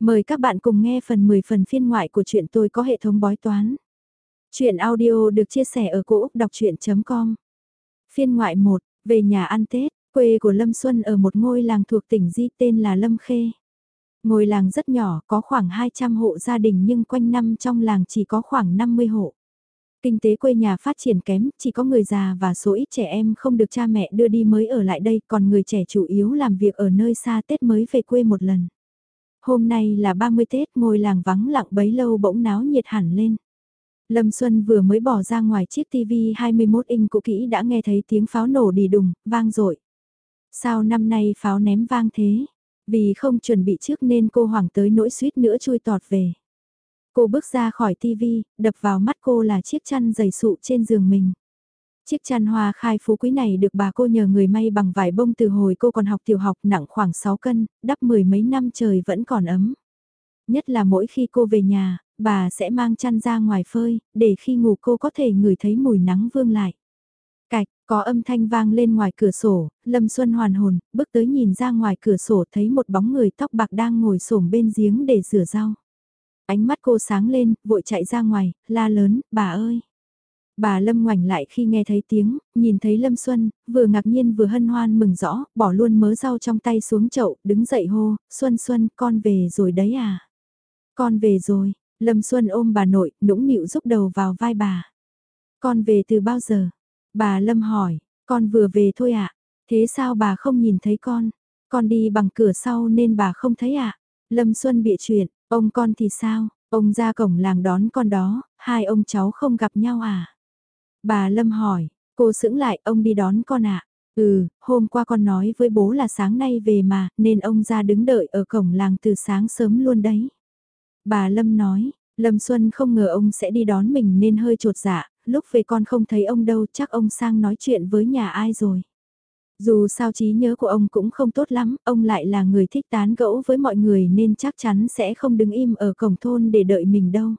Mời các bạn cùng nghe phần 10 phần phiên ngoại của chuyện tôi có hệ thống bói toán. Chuyện audio được chia sẻ ở cỗ đọc chuyện.com Phiên ngoại 1, về nhà ăn Tết, quê của Lâm Xuân ở một ngôi làng thuộc tỉnh Di tên là Lâm Khê. Ngôi làng rất nhỏ, có khoảng 200 hộ gia đình nhưng quanh năm trong làng chỉ có khoảng 50 hộ. Kinh tế quê nhà phát triển kém, chỉ có người già và số ít trẻ em không được cha mẹ đưa đi mới ở lại đây, còn người trẻ chủ yếu làm việc ở nơi xa Tết mới về quê một lần. Hôm nay là 30 Tết, ngôi làng vắng lặng bấy lâu bỗng náo nhiệt hẳn lên. Lâm Xuân vừa mới bỏ ra ngoài chiếc TV 21 inch cũ kỹ đã nghe thấy tiếng pháo nổ đi đùng, vang dội. Sao năm nay pháo ném vang thế? Vì không chuẩn bị trước nên cô hoảng tới nỗi suýt nữa chui tọt về. Cô bước ra khỏi TV, đập vào mắt cô là chiếc chăn dày sụ trên giường mình. Chiếc chăn hoa khai phú quý này được bà cô nhờ người may bằng vải bông từ hồi cô còn học tiểu học nặng khoảng 6 cân, đắp mười mấy năm trời vẫn còn ấm. Nhất là mỗi khi cô về nhà, bà sẽ mang chăn ra ngoài phơi, để khi ngủ cô có thể ngửi thấy mùi nắng vương lại. Cạch, có âm thanh vang lên ngoài cửa sổ, Lâm Xuân hoàn hồn, bước tới nhìn ra ngoài cửa sổ thấy một bóng người tóc bạc đang ngồi xổm bên giếng để rửa rau. Ánh mắt cô sáng lên, vội chạy ra ngoài, la lớn, bà ơi. Bà Lâm ngoảnh lại khi nghe thấy tiếng, nhìn thấy Lâm Xuân, vừa ngạc nhiên vừa hân hoan mừng rõ, bỏ luôn mớ rau trong tay xuống chậu, đứng dậy hô, Xuân Xuân, con về rồi đấy à? Con về rồi, Lâm Xuân ôm bà nội, nũng nịu giúp đầu vào vai bà. Con về từ bao giờ? Bà Lâm hỏi, con vừa về thôi ạ. À? Thế sao bà không nhìn thấy con? Con đi bằng cửa sau nên bà không thấy ạ. À? Lâm Xuân bịa chuyện, ông con thì sao? Ông ra cổng làng đón con đó, hai ông cháu không gặp nhau à? Bà Lâm hỏi, cô sững lại, ông đi đón con ạ. À? Ừ, hôm qua con nói với bố là sáng nay về mà, nên ông ra đứng đợi ở cổng làng từ sáng sớm luôn đấy. Bà Lâm nói, Lâm Xuân không ngờ ông sẽ đi đón mình nên hơi trột dạ, lúc về con không thấy ông đâu chắc ông sang nói chuyện với nhà ai rồi. Dù sao trí nhớ của ông cũng không tốt lắm, ông lại là người thích tán gẫu với mọi người nên chắc chắn sẽ không đứng im ở cổng thôn để đợi mình đâu.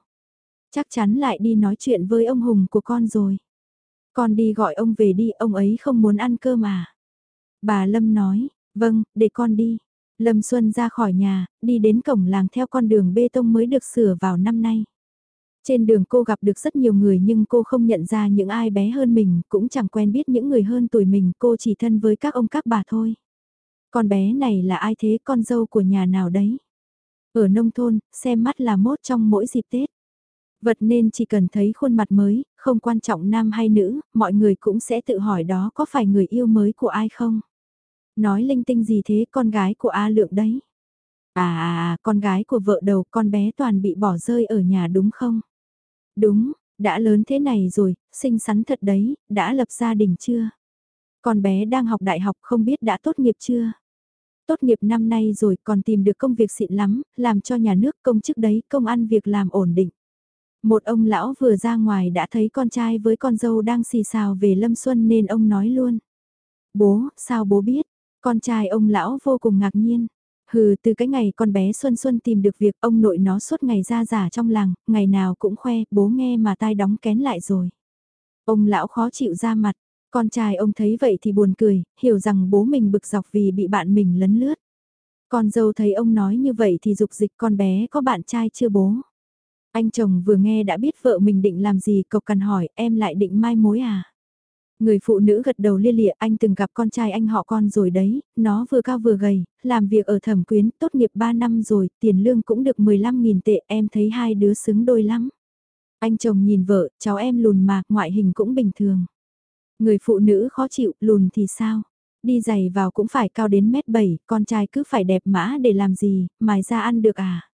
Chắc chắn lại đi nói chuyện với ông Hùng của con rồi. Con đi gọi ông về đi, ông ấy không muốn ăn cơm mà. Bà Lâm nói, vâng, để con đi. Lâm Xuân ra khỏi nhà, đi đến cổng làng theo con đường bê tông mới được sửa vào năm nay. Trên đường cô gặp được rất nhiều người nhưng cô không nhận ra những ai bé hơn mình, cũng chẳng quen biết những người hơn tuổi mình, cô chỉ thân với các ông các bà thôi. Con bé này là ai thế, con dâu của nhà nào đấy? Ở nông thôn, xem mắt là mốt trong mỗi dịp Tết. Vật nên chỉ cần thấy khuôn mặt mới, không quan trọng nam hay nữ, mọi người cũng sẽ tự hỏi đó có phải người yêu mới của ai không? Nói linh tinh gì thế con gái của A Lượng đấy? À à à, con gái của vợ đầu con bé toàn bị bỏ rơi ở nhà đúng không? Đúng, đã lớn thế này rồi, xinh xắn thật đấy, đã lập gia đình chưa? Con bé đang học đại học không biết đã tốt nghiệp chưa? Tốt nghiệp năm nay rồi còn tìm được công việc xịn lắm, làm cho nhà nước công chức đấy công ăn việc làm ổn định. Một ông lão vừa ra ngoài đã thấy con trai với con dâu đang xì xào về Lâm Xuân nên ông nói luôn. Bố, sao bố biết? Con trai ông lão vô cùng ngạc nhiên. Hừ, từ cái ngày con bé Xuân Xuân tìm được việc ông nội nó suốt ngày ra giả trong làng, ngày nào cũng khoe, bố nghe mà tai đóng kén lại rồi. Ông lão khó chịu ra mặt, con trai ông thấy vậy thì buồn cười, hiểu rằng bố mình bực dọc vì bị bạn mình lấn lướt. Con dâu thấy ông nói như vậy thì dục dịch con bé có bạn trai chưa bố. Anh chồng vừa nghe đã biết vợ mình định làm gì cộc cằn hỏi em lại định mai mối à. Người phụ nữ gật đầu lia lịa anh từng gặp con trai anh họ con rồi đấy, nó vừa cao vừa gầy, làm việc ở thẩm quyến, tốt nghiệp 3 năm rồi, tiền lương cũng được 15.000 tệ, em thấy hai đứa xứng đôi lắm. Anh chồng nhìn vợ, cháu em lùn mà, ngoại hình cũng bình thường. Người phụ nữ khó chịu, lùn thì sao? Đi giày vào cũng phải cao đến mét 7, con trai cứ phải đẹp mã để làm gì, mài ra ăn được à?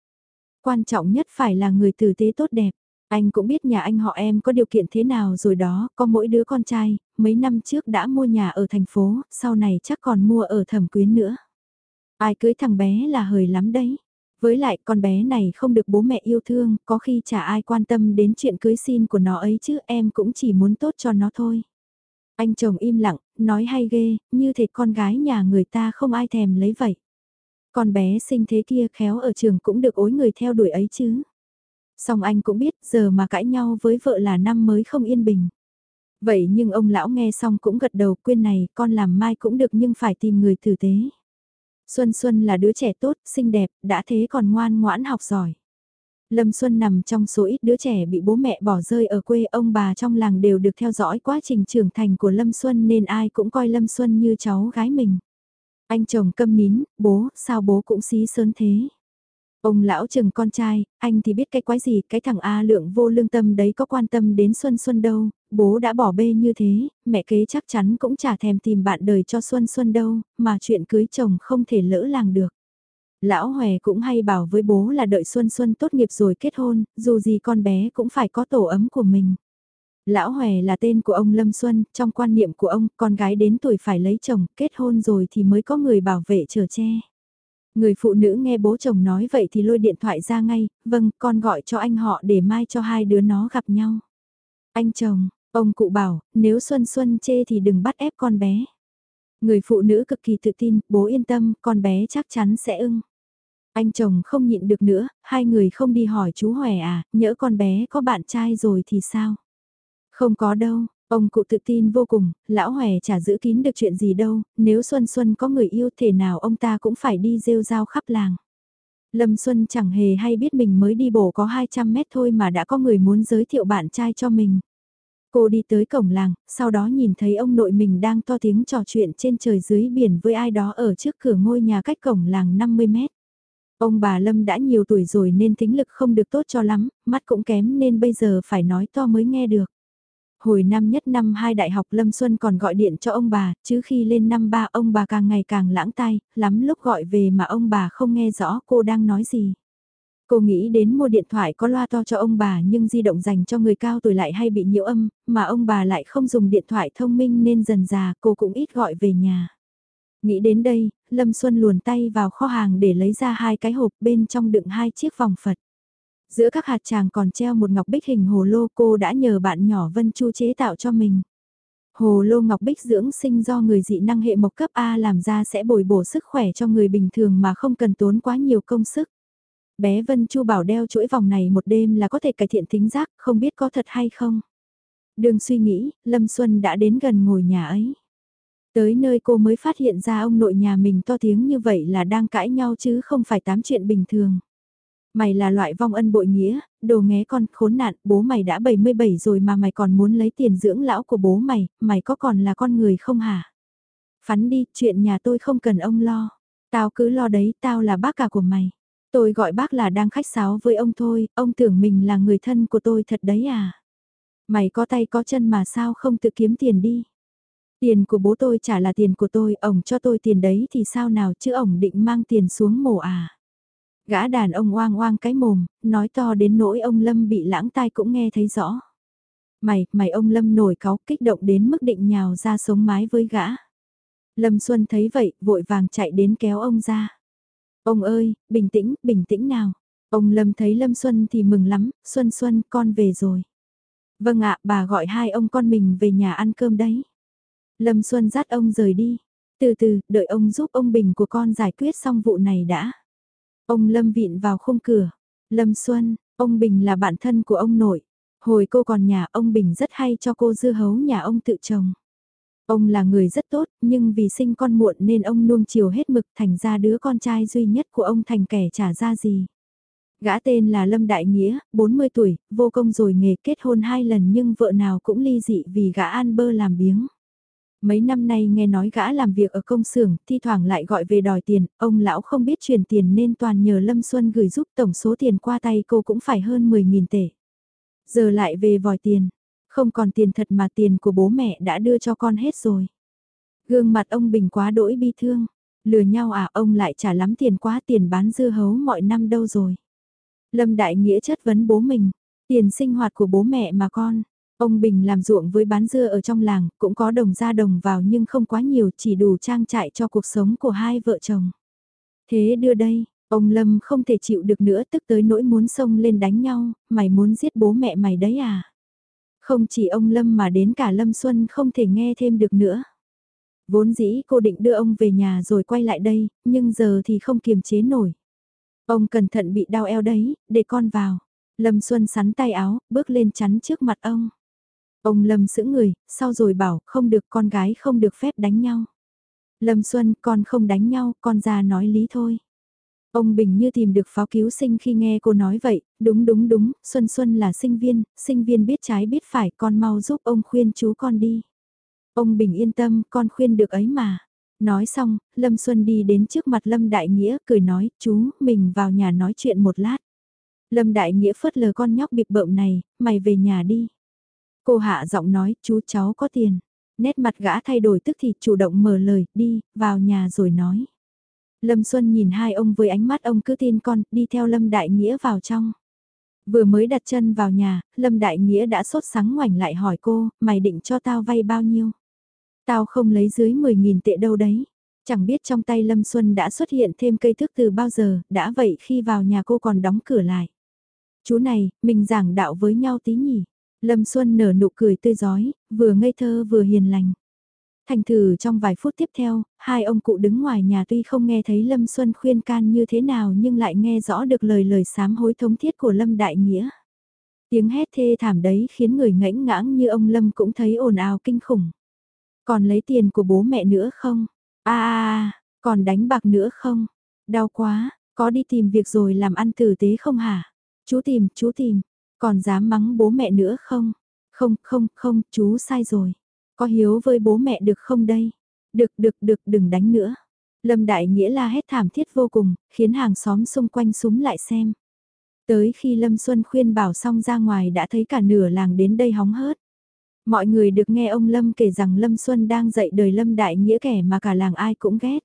Quan trọng nhất phải là người tử tế tốt đẹp. Anh cũng biết nhà anh họ em có điều kiện thế nào rồi đó, có mỗi đứa con trai, mấy năm trước đã mua nhà ở thành phố, sau này chắc còn mua ở thẩm quyến nữa. Ai cưới thằng bé là hời lắm đấy. Với lại con bé này không được bố mẹ yêu thương, có khi chả ai quan tâm đến chuyện cưới xin của nó ấy chứ em cũng chỉ muốn tốt cho nó thôi. Anh chồng im lặng, nói hay ghê, như thể con gái nhà người ta không ai thèm lấy vậy. Con bé sinh thế kia khéo ở trường cũng được ối người theo đuổi ấy chứ. Song anh cũng biết giờ mà cãi nhau với vợ là năm mới không yên bình. Vậy nhưng ông lão nghe xong cũng gật đầu quyên này con làm mai cũng được nhưng phải tìm người tử tế. Xuân Xuân là đứa trẻ tốt, xinh đẹp, đã thế còn ngoan ngoãn học giỏi. Lâm Xuân nằm trong số ít đứa trẻ bị bố mẹ bỏ rơi ở quê ông bà trong làng đều được theo dõi quá trình trưởng thành của Lâm Xuân nên ai cũng coi Lâm Xuân như cháu gái mình. Anh chồng câm nín, bố, sao bố cũng xí sớn thế. Ông lão chừng con trai, anh thì biết cái quái gì, cái thằng A lượng vô lương tâm đấy có quan tâm đến Xuân Xuân đâu, bố đã bỏ bê như thế, mẹ kế chắc chắn cũng chả thèm tìm bạn đời cho Xuân Xuân đâu, mà chuyện cưới chồng không thể lỡ làng được. Lão Hòe cũng hay bảo với bố là đợi Xuân Xuân tốt nghiệp rồi kết hôn, dù gì con bé cũng phải có tổ ấm của mình. Lão Hòe là tên của ông Lâm Xuân, trong quan niệm của ông, con gái đến tuổi phải lấy chồng, kết hôn rồi thì mới có người bảo vệ chở che. Người phụ nữ nghe bố chồng nói vậy thì lôi điện thoại ra ngay, vâng, con gọi cho anh họ để mai cho hai đứa nó gặp nhau. Anh chồng, ông cụ bảo, nếu Xuân Xuân chê thì đừng bắt ép con bé. Người phụ nữ cực kỳ tự tin, bố yên tâm, con bé chắc chắn sẽ ưng. Anh chồng không nhịn được nữa, hai người không đi hỏi chú Hòe à, nhỡ con bé có bạn trai rồi thì sao? Không có đâu, ông cụ tự tin vô cùng, lão Hòe chả giữ kín được chuyện gì đâu, nếu Xuân Xuân có người yêu thể nào ông ta cũng phải đi rêu rao khắp làng. Lâm Xuân chẳng hề hay biết mình mới đi bộ có 200 mét thôi mà đã có người muốn giới thiệu bạn trai cho mình. Cô đi tới cổng làng, sau đó nhìn thấy ông nội mình đang to tiếng trò chuyện trên trời dưới biển với ai đó ở trước cửa ngôi nhà cách cổng làng 50 mét. Ông bà Lâm đã nhiều tuổi rồi nên tính lực không được tốt cho lắm, mắt cũng kém nên bây giờ phải nói to mới nghe được. Hồi năm nhất năm hai đại học Lâm Xuân còn gọi điện cho ông bà, chứ khi lên năm ba ông bà càng ngày càng lãng tai, lắm lúc gọi về mà ông bà không nghe rõ cô đang nói gì. Cô nghĩ đến mua điện thoại có loa to cho ông bà nhưng di động dành cho người cao tuổi lại hay bị nhiễu âm, mà ông bà lại không dùng điện thoại thông minh nên dần già cô cũng ít gọi về nhà. Nghĩ đến đây, Lâm Xuân luồn tay vào kho hàng để lấy ra hai cái hộp bên trong đựng hai chiếc vòng Phật. Giữa các hạt tràng còn treo một ngọc bích hình hồ lô cô đã nhờ bạn nhỏ Vân Chu chế tạo cho mình. Hồ lô ngọc bích dưỡng sinh do người dị năng hệ mộc cấp A làm ra sẽ bồi bổ sức khỏe cho người bình thường mà không cần tốn quá nhiều công sức. Bé Vân Chu bảo đeo chuỗi vòng này một đêm là có thể cải thiện tính giác, không biết có thật hay không. Đường suy nghĩ, Lâm Xuân đã đến gần ngồi nhà ấy. Tới nơi cô mới phát hiện ra ông nội nhà mình to tiếng như vậy là đang cãi nhau chứ không phải tám chuyện bình thường. Mày là loại vong ân bội nghĩa, đồ nghé con khốn nạn, bố mày đã 77 rồi mà mày còn muốn lấy tiền dưỡng lão của bố mày, mày có còn là con người không hả? Phắn đi, chuyện nhà tôi không cần ông lo. Tao cứ lo đấy, tao là bác cả của mày. Tôi gọi bác là đang khách sáo với ông thôi, ông tưởng mình là người thân của tôi thật đấy à? Mày có tay có chân mà sao không tự kiếm tiền đi? Tiền của bố tôi trả là tiền của tôi, ổng cho tôi tiền đấy thì sao nào chứ ổng định mang tiền xuống mổ à? Gã đàn ông oang oang cái mồm, nói to đến nỗi ông Lâm bị lãng tai cũng nghe thấy rõ. Mày, mày ông Lâm nổi cáu kích động đến mức định nhào ra sống mái với gã. Lâm Xuân thấy vậy, vội vàng chạy đến kéo ông ra. Ông ơi, bình tĩnh, bình tĩnh nào. Ông Lâm thấy Lâm Xuân thì mừng lắm, Xuân Xuân, con về rồi. Vâng ạ, bà gọi hai ông con mình về nhà ăn cơm đấy. Lâm Xuân dắt ông rời đi. Từ từ, đợi ông giúp ông Bình của con giải quyết xong vụ này đã. Ông Lâm vịn vào khung cửa. Lâm Xuân, ông Bình là bạn thân của ông nội. Hồi cô còn nhà ông Bình rất hay cho cô dưa hấu nhà ông tự trồng. Ông là người rất tốt, nhưng vì sinh con muộn nên ông nuông chiều hết mực thành ra đứa con trai duy nhất của ông thành kẻ trả ra gì. Gã tên là Lâm Đại Nghĩa, 40 tuổi, vô công rồi nghề kết hôn hai lần nhưng vợ nào cũng ly dị vì gã an bơ làm biếng. Mấy năm nay nghe nói gã làm việc ở công xưởng, thi thoảng lại gọi về đòi tiền, ông lão không biết chuyển tiền nên toàn nhờ Lâm Xuân gửi giúp tổng số tiền qua tay cô cũng phải hơn 10.000 tệ. Giờ lại về vòi tiền, không còn tiền thật mà tiền của bố mẹ đã đưa cho con hết rồi. Gương mặt ông Bình quá đỗi bi thương, lừa nhau à ông lại trả lắm tiền quá tiền bán dưa hấu mọi năm đâu rồi. Lâm Đại Nghĩa chất vấn bố mình, tiền sinh hoạt của bố mẹ mà con, Ông Bình làm ruộng với bán dưa ở trong làng, cũng có đồng ra đồng vào nhưng không quá nhiều, chỉ đủ trang trại cho cuộc sống của hai vợ chồng. Thế đưa đây, ông Lâm không thể chịu được nữa tức tới nỗi muốn xông lên đánh nhau, mày muốn giết bố mẹ mày đấy à? Không chỉ ông Lâm mà đến cả Lâm Xuân không thể nghe thêm được nữa. Vốn dĩ cô định đưa ông về nhà rồi quay lại đây, nhưng giờ thì không kiềm chế nổi. Ông cẩn thận bị đau eo đấy, để con vào. Lâm Xuân sắn tay áo, bước lên chắn trước mặt ông. Ông Lâm sững người, sau rồi bảo không được con gái không được phép đánh nhau. Lâm Xuân, con không đánh nhau, con ra nói lý thôi. Ông Bình như tìm được pháo cứu sinh khi nghe cô nói vậy, đúng đúng đúng, Xuân Xuân là sinh viên, sinh viên biết trái biết phải, con mau giúp ông khuyên chú con đi. Ông Bình yên tâm, con khuyên được ấy mà. Nói xong, Lâm Xuân đi đến trước mặt Lâm Đại Nghĩa, cười nói, chú, mình vào nhà nói chuyện một lát. Lâm Đại Nghĩa phớt lờ con nhóc bịp bợm này, mày về nhà đi. Cô hạ giọng nói, chú cháu có tiền. Nét mặt gã thay đổi tức thì chủ động mở lời, đi, vào nhà rồi nói. Lâm Xuân nhìn hai ông với ánh mắt ông cứ tin con, đi theo Lâm Đại Nghĩa vào trong. Vừa mới đặt chân vào nhà, Lâm Đại Nghĩa đã sốt sắng ngoảnh lại hỏi cô, mày định cho tao vay bao nhiêu? Tao không lấy dưới 10.000 tệ đâu đấy. Chẳng biết trong tay Lâm Xuân đã xuất hiện thêm cây thước từ bao giờ, đã vậy khi vào nhà cô còn đóng cửa lại. Chú này, mình giảng đạo với nhau tí nhỉ. Lâm Xuân nở nụ cười tươi giói, vừa ngây thơ vừa hiền lành. Thành thử trong vài phút tiếp theo, hai ông cụ đứng ngoài nhà tuy không nghe thấy Lâm Xuân khuyên can như thế nào nhưng lại nghe rõ được lời lời sám hối thống thiết của Lâm Đại Nghĩa. Tiếng hét thê thảm đấy khiến người ngãnh ngãng như ông Lâm cũng thấy ồn ào kinh khủng. Còn lấy tiền của bố mẹ nữa không? À, còn đánh bạc nữa không? Đau quá, có đi tìm việc rồi làm ăn tử tế không hả? Chú tìm, chú tìm, còn dám mắng bố mẹ nữa không? Không, không, không, chú sai rồi. Có hiếu với bố mẹ được không đây? Được, được, được, đừng đánh nữa. Lâm Đại Nghĩa la hét thảm thiết vô cùng, khiến hàng xóm xung quanh súng lại xem. Tới khi Lâm Xuân khuyên bảo xong ra ngoài đã thấy cả nửa làng đến đây hóng hớt. Mọi người được nghe ông Lâm kể rằng Lâm Xuân đang dạy đời Lâm Đại Nghĩa kẻ mà cả làng ai cũng ghét.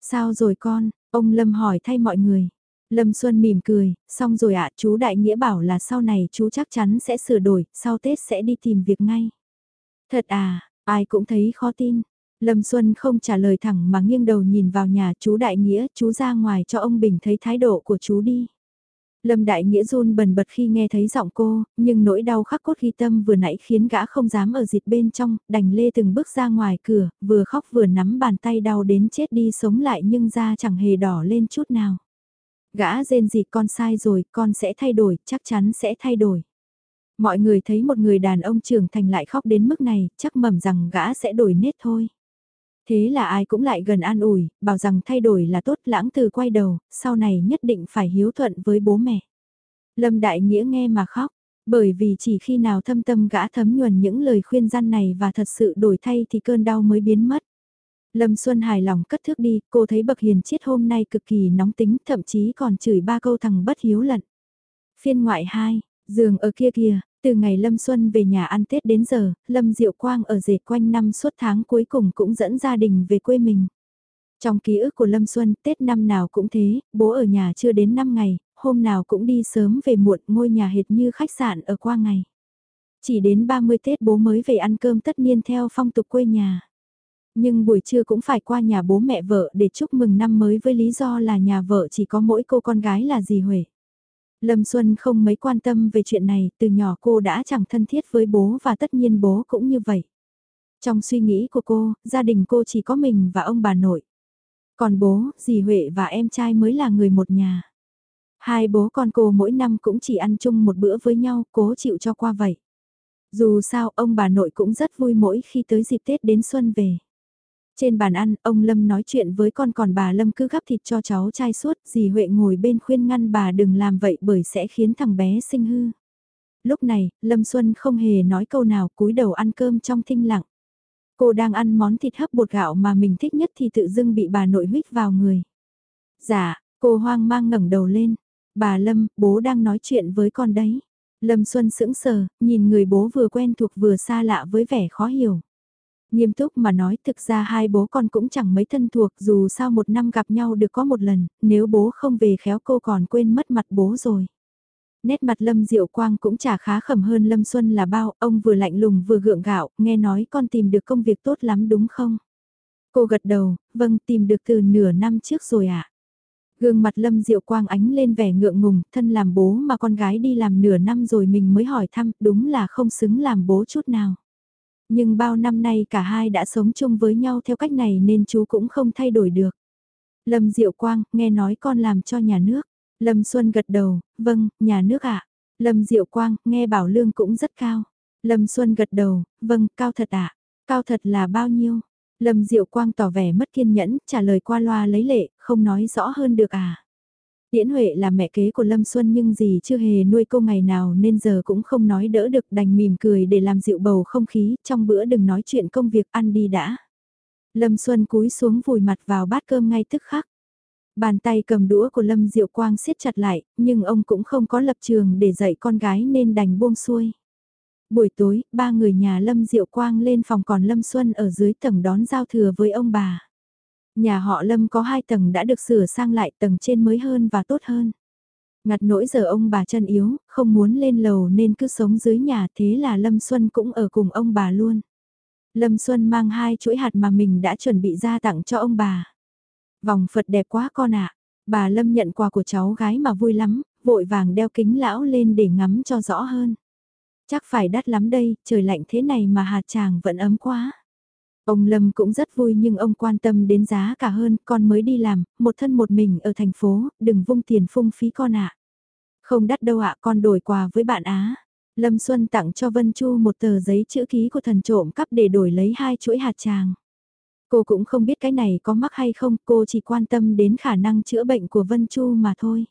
Sao rồi con? Ông Lâm hỏi thay mọi người. Lâm Xuân mỉm cười, xong rồi ạ chú Đại Nghĩa bảo là sau này chú chắc chắn sẽ sửa đổi, sau Tết sẽ đi tìm việc ngay. Thật à, ai cũng thấy khó tin. Lâm Xuân không trả lời thẳng mà nghiêng đầu nhìn vào nhà chú Đại Nghĩa, chú ra ngoài cho ông Bình thấy thái độ của chú đi. Lâm Đại Nghĩa run bần bật khi nghe thấy giọng cô, nhưng nỗi đau khắc cốt ghi tâm vừa nãy khiến gã không dám ở dịt bên trong, đành lê từng bước ra ngoài cửa, vừa khóc vừa nắm bàn tay đau đến chết đi sống lại nhưng da chẳng hề đỏ lên chút nào. Gã rên gì con sai rồi, con sẽ thay đổi, chắc chắn sẽ thay đổi. Mọi người thấy một người đàn ông trưởng thành lại khóc đến mức này, chắc mầm rằng gã sẽ đổi nết thôi. Thế là ai cũng lại gần an ủi, bảo rằng thay đổi là tốt lãng từ quay đầu, sau này nhất định phải hiếu thuận với bố mẹ. Lâm Đại Nghĩa nghe mà khóc, bởi vì chỉ khi nào thâm tâm gã thấm nhuần những lời khuyên gian này và thật sự đổi thay thì cơn đau mới biến mất. Lâm Xuân hài lòng cất thước đi, cô thấy bậc hiền chiết hôm nay cực kỳ nóng tính, thậm chí còn chửi ba câu thằng bất hiếu lận. Phiên ngoại 2, giường ở kia kìa, từ ngày Lâm Xuân về nhà ăn Tết đến giờ, Lâm Diệu Quang ở dệt quanh năm suốt tháng cuối cùng cũng dẫn gia đình về quê mình. Trong ký ức của Lâm Xuân, Tết năm nào cũng thế, bố ở nhà chưa đến 5 ngày, hôm nào cũng đi sớm về muộn, ngôi nhà hệt như khách sạn ở qua ngày. Chỉ đến 30 Tết bố mới về ăn cơm tất niên theo phong tục quê nhà. Nhưng buổi trưa cũng phải qua nhà bố mẹ vợ để chúc mừng năm mới với lý do là nhà vợ chỉ có mỗi cô con gái là dì Huệ. Lâm Xuân không mấy quan tâm về chuyện này, từ nhỏ cô đã chẳng thân thiết với bố và tất nhiên bố cũng như vậy. Trong suy nghĩ của cô, gia đình cô chỉ có mình và ông bà nội. Còn bố, dì Huệ và em trai mới là người một nhà. Hai bố con cô mỗi năm cũng chỉ ăn chung một bữa với nhau, cố chịu cho qua vậy. Dù sao, ông bà nội cũng rất vui mỗi khi tới dịp Tết đến xuân về. Trên bàn ăn, ông Lâm nói chuyện với con còn bà Lâm cứ gắp thịt cho cháu trai suốt, dì Huệ ngồi bên khuyên ngăn bà đừng làm vậy bởi sẽ khiến thằng bé sinh hư. Lúc này, Lâm Xuân không hề nói câu nào cúi đầu ăn cơm trong thinh lặng. Cô đang ăn món thịt hấp bột gạo mà mình thích nhất thì tự dưng bị bà nội huyết vào người. Dạ, cô hoang mang ngẩng đầu lên. Bà Lâm, bố đang nói chuyện với con đấy. Lâm Xuân sững sờ, nhìn người bố vừa quen thuộc vừa xa lạ với vẻ khó hiểu. Nghiêm túc mà nói thực ra hai bố con cũng chẳng mấy thân thuộc dù sao một năm gặp nhau được có một lần, nếu bố không về khéo cô còn quên mất mặt bố rồi. Nét mặt Lâm Diệu Quang cũng chả khá khẩm hơn Lâm Xuân là bao, ông vừa lạnh lùng vừa gượng gạo, nghe nói con tìm được công việc tốt lắm đúng không? Cô gật đầu, vâng tìm được từ nửa năm trước rồi ạ. À? Gương mặt Lâm Diệu Quang ánh lên vẻ ngượng ngùng, thân làm bố mà con gái đi làm nửa năm rồi mình mới hỏi thăm, đúng là không xứng làm bố chút nào. Nhưng bao năm nay cả hai đã sống chung với nhau theo cách này nên chú cũng không thay đổi được. Lâm Diệu Quang, nghe nói con làm cho nhà nước. Lâm Xuân gật đầu, vâng, nhà nước ạ. Lâm Diệu Quang, nghe bảo lương cũng rất cao. Lâm Xuân gật đầu, vâng, cao thật ạ. Cao thật là bao nhiêu? Lâm Diệu Quang tỏ vẻ mất kiên nhẫn, trả lời qua loa lấy lệ, không nói rõ hơn được à. Tiễn Huệ là mẹ kế của Lâm Xuân nhưng gì chưa hề nuôi cô ngày nào nên giờ cũng không nói đỡ được đành mỉm cười để làm dịu bầu không khí, trong bữa đừng nói chuyện công việc ăn đi đã. Lâm Xuân cúi xuống vùi mặt vào bát cơm ngay tức khắc. Bàn tay cầm đũa của Lâm Diệu Quang siết chặt lại, nhưng ông cũng không có lập trường để dạy con gái nên đành buông xuôi. Buổi tối, ba người nhà Lâm Diệu Quang lên phòng còn Lâm Xuân ở dưới tầng đón giao thừa với ông bà. Nhà họ Lâm có hai tầng đã được sửa sang lại tầng trên mới hơn và tốt hơn. Ngặt nỗi giờ ông bà chân yếu, không muốn lên lầu nên cứ sống dưới nhà thế là Lâm Xuân cũng ở cùng ông bà luôn. Lâm Xuân mang hai chuỗi hạt mà mình đã chuẩn bị ra tặng cho ông bà. Vòng Phật đẹp quá con ạ. Bà Lâm nhận quà của cháu gái mà vui lắm, vội vàng đeo kính lão lên để ngắm cho rõ hơn. Chắc phải đắt lắm đây, trời lạnh thế này mà hạt chàng vẫn ấm quá. Ông Lâm cũng rất vui nhưng ông quan tâm đến giá cả hơn, con mới đi làm, một thân một mình ở thành phố, đừng vung tiền phung phí con ạ. Không đắt đâu ạ, con đổi quà với bạn Á. Lâm Xuân tặng cho Vân Chu một tờ giấy chữ ký của thần trộm cắp để đổi lấy hai chuỗi hạt tràng. Cô cũng không biết cái này có mắc hay không, cô chỉ quan tâm đến khả năng chữa bệnh của Vân Chu mà thôi.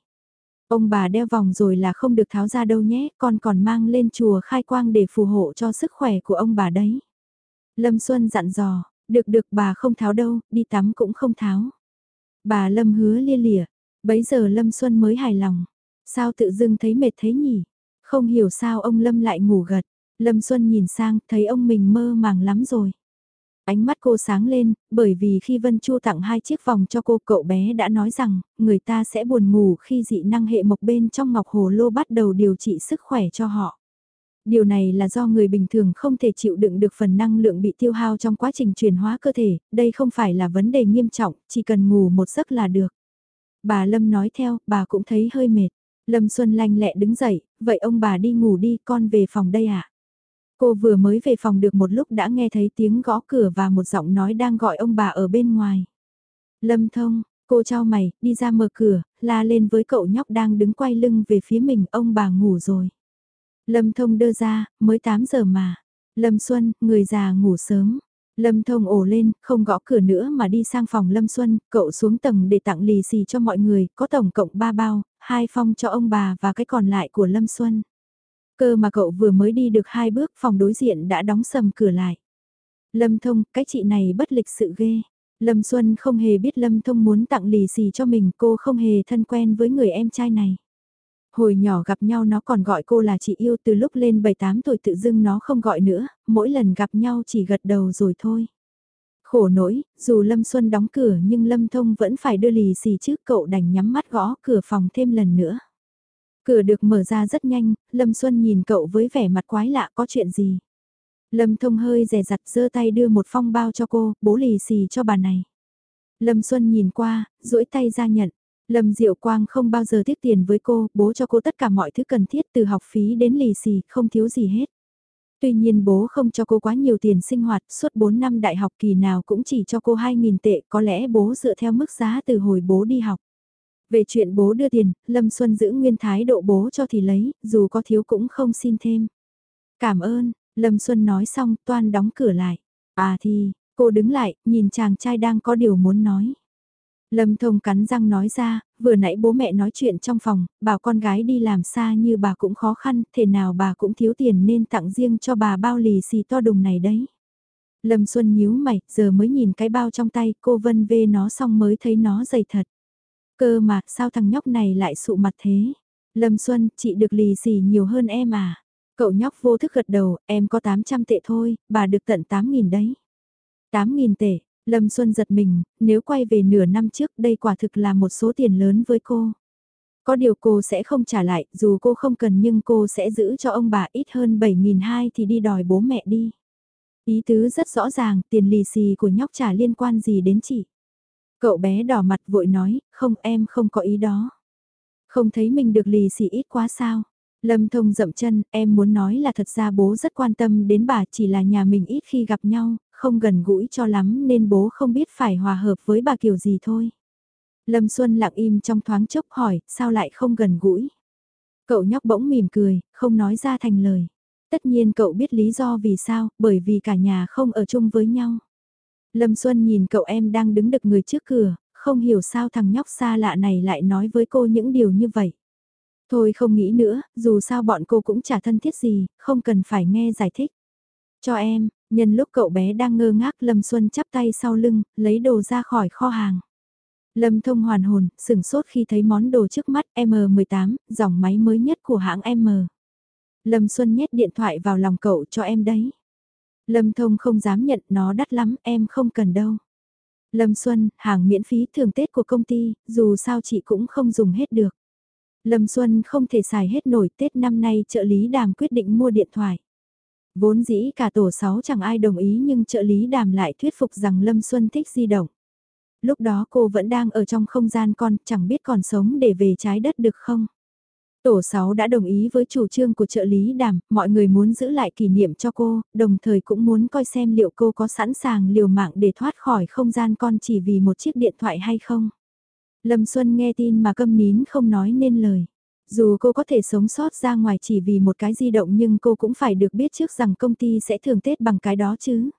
Ông bà đeo vòng rồi là không được tháo ra đâu nhé, con còn mang lên chùa khai quang để phù hộ cho sức khỏe của ông bà đấy. Lâm Xuân dặn dò, được được bà không tháo đâu, đi tắm cũng không tháo. Bà Lâm hứa lia lịa, bấy giờ Lâm Xuân mới hài lòng. Sao tự dưng thấy mệt thế nhỉ? Không hiểu sao ông Lâm lại ngủ gật. Lâm Xuân nhìn sang, thấy ông mình mơ màng lắm rồi. Ánh mắt cô sáng lên, bởi vì khi Vân Chu tặng hai chiếc vòng cho cô, cậu bé đã nói rằng, người ta sẽ buồn ngủ khi dị năng hệ mộc bên trong ngọc hồ lô bắt đầu điều trị sức khỏe cho họ. Điều này là do người bình thường không thể chịu đựng được phần năng lượng bị tiêu hao trong quá trình chuyển hóa cơ thể, đây không phải là vấn đề nghiêm trọng, chỉ cần ngủ một giấc là được. Bà Lâm nói theo, bà cũng thấy hơi mệt. Lâm Xuân lanh lẹ đứng dậy, vậy ông bà đi ngủ đi, con về phòng đây ạ. À? Cô vừa mới về phòng được một lúc đã nghe thấy tiếng gõ cửa và một giọng nói đang gọi ông bà ở bên ngoài. Lâm thông, cô cho mày, đi ra mở cửa, la lên với cậu nhóc đang đứng quay lưng về phía mình, ông bà ngủ rồi. Lâm thông đưa ra, mới 8 giờ mà. Lâm Xuân, người già ngủ sớm. Lâm thông ổ lên, không gõ cửa nữa mà đi sang phòng Lâm Xuân, cậu xuống tầng để tặng lì xì cho mọi người, có tổng cộng 3 bao, hai phong cho ông bà và cái còn lại của Lâm Xuân. Cơ mà cậu vừa mới đi được hai bước phòng đối diện đã đóng sầm cửa lại. Lâm Thông, cái chị này bất lịch sự ghê. Lâm Xuân không hề biết Lâm Thông muốn tặng lì xì cho mình, cô không hề thân quen với người em trai này. Hồi nhỏ gặp nhau nó còn gọi cô là chị yêu từ lúc lên 7-8 tuổi tự dưng nó không gọi nữa, mỗi lần gặp nhau chỉ gật đầu rồi thôi. Khổ nỗi, dù Lâm Xuân đóng cửa nhưng Lâm Thông vẫn phải đưa lì xì trước cậu đành nhắm mắt gõ cửa phòng thêm lần nữa. Cửa được mở ra rất nhanh, Lâm Xuân nhìn cậu với vẻ mặt quái lạ có chuyện gì. Lâm Thông hơi rè rặt giơ tay đưa một phong bao cho cô, bố lì xì cho bà này. Lâm Xuân nhìn qua, duỗi tay ra nhận. Lâm Diệu Quang không bao giờ tiếc tiền với cô, bố cho cô tất cả mọi thứ cần thiết từ học phí đến lì xì, không thiếu gì hết. Tuy nhiên bố không cho cô quá nhiều tiền sinh hoạt, suốt 4 năm đại học kỳ nào cũng chỉ cho cô 2.000 tệ, có lẽ bố dựa theo mức giá từ hồi bố đi học. Về chuyện bố đưa tiền, Lâm Xuân giữ nguyên thái độ bố cho thì lấy, dù có thiếu cũng không xin thêm. Cảm ơn, Lâm Xuân nói xong toan đóng cửa lại. À thì, cô đứng lại, nhìn chàng trai đang có điều muốn nói. Lâm Thông cắn răng nói ra, vừa nãy bố mẹ nói chuyện trong phòng, bảo con gái đi làm xa như bà cũng khó khăn, thể nào bà cũng thiếu tiền nên tặng riêng cho bà bao lì xì to đùng này đấy. Lâm Xuân nhíu mày, giờ mới nhìn cái bao trong tay, cô vân vê nó xong mới thấy nó dày thật. Cơ mà, sao thằng nhóc này lại sụ mặt thế? Lâm Xuân, chị được lì xì nhiều hơn em à? Cậu nhóc vô thức gật đầu, em có 800 tệ thôi, bà được tận 8.000 đấy. 8.000 tệ, Lâm Xuân giật mình, nếu quay về nửa năm trước đây quả thực là một số tiền lớn với cô. Có điều cô sẽ không trả lại, dù cô không cần nhưng cô sẽ giữ cho ông bà ít hơn 7.200 thì đi đòi bố mẹ đi. Ý tứ rất rõ ràng, tiền lì xì của nhóc trả liên quan gì đến chị. Cậu bé đỏ mặt vội nói, không em không có ý đó. Không thấy mình được lì xì ít quá sao. Lâm thông dậm chân, em muốn nói là thật ra bố rất quan tâm đến bà chỉ là nhà mình ít khi gặp nhau, không gần gũi cho lắm nên bố không biết phải hòa hợp với bà kiểu gì thôi. Lâm Xuân lặng im trong thoáng chốc hỏi, sao lại không gần gũi? Cậu nhóc bỗng mỉm cười, không nói ra thành lời. Tất nhiên cậu biết lý do vì sao, bởi vì cả nhà không ở chung với nhau. Lâm Xuân nhìn cậu em đang đứng đực người trước cửa, không hiểu sao thằng nhóc xa lạ này lại nói với cô những điều như vậy. Thôi không nghĩ nữa, dù sao bọn cô cũng chả thân thiết gì, không cần phải nghe giải thích. Cho em, nhân lúc cậu bé đang ngơ ngác Lâm Xuân chắp tay sau lưng, lấy đồ ra khỏi kho hàng. Lâm Thông hoàn hồn, sửng sốt khi thấy món đồ trước mắt M18, dòng máy mới nhất của hãng M. Lâm Xuân nhét điện thoại vào lòng cậu cho em đấy. Lâm Thông không dám nhận nó đắt lắm, em không cần đâu. Lâm Xuân, hàng miễn phí thường Tết của công ty, dù sao chị cũng không dùng hết được. Lâm Xuân không thể xài hết nổi Tết năm nay trợ lý đàm quyết định mua điện thoại. Vốn dĩ cả tổ 6 chẳng ai đồng ý nhưng trợ lý đàm lại thuyết phục rằng Lâm Xuân thích di động. Lúc đó cô vẫn đang ở trong không gian con, chẳng biết còn sống để về trái đất được không. Tổ 6 đã đồng ý với chủ trương của trợ lý đàm, mọi người muốn giữ lại kỷ niệm cho cô, đồng thời cũng muốn coi xem liệu cô có sẵn sàng liều mạng để thoát khỏi không gian con chỉ vì một chiếc điện thoại hay không. Lâm Xuân nghe tin mà câm nín không nói nên lời. Dù cô có thể sống sót ra ngoài chỉ vì một cái di động nhưng cô cũng phải được biết trước rằng công ty sẽ thưởng Tết bằng cái đó chứ.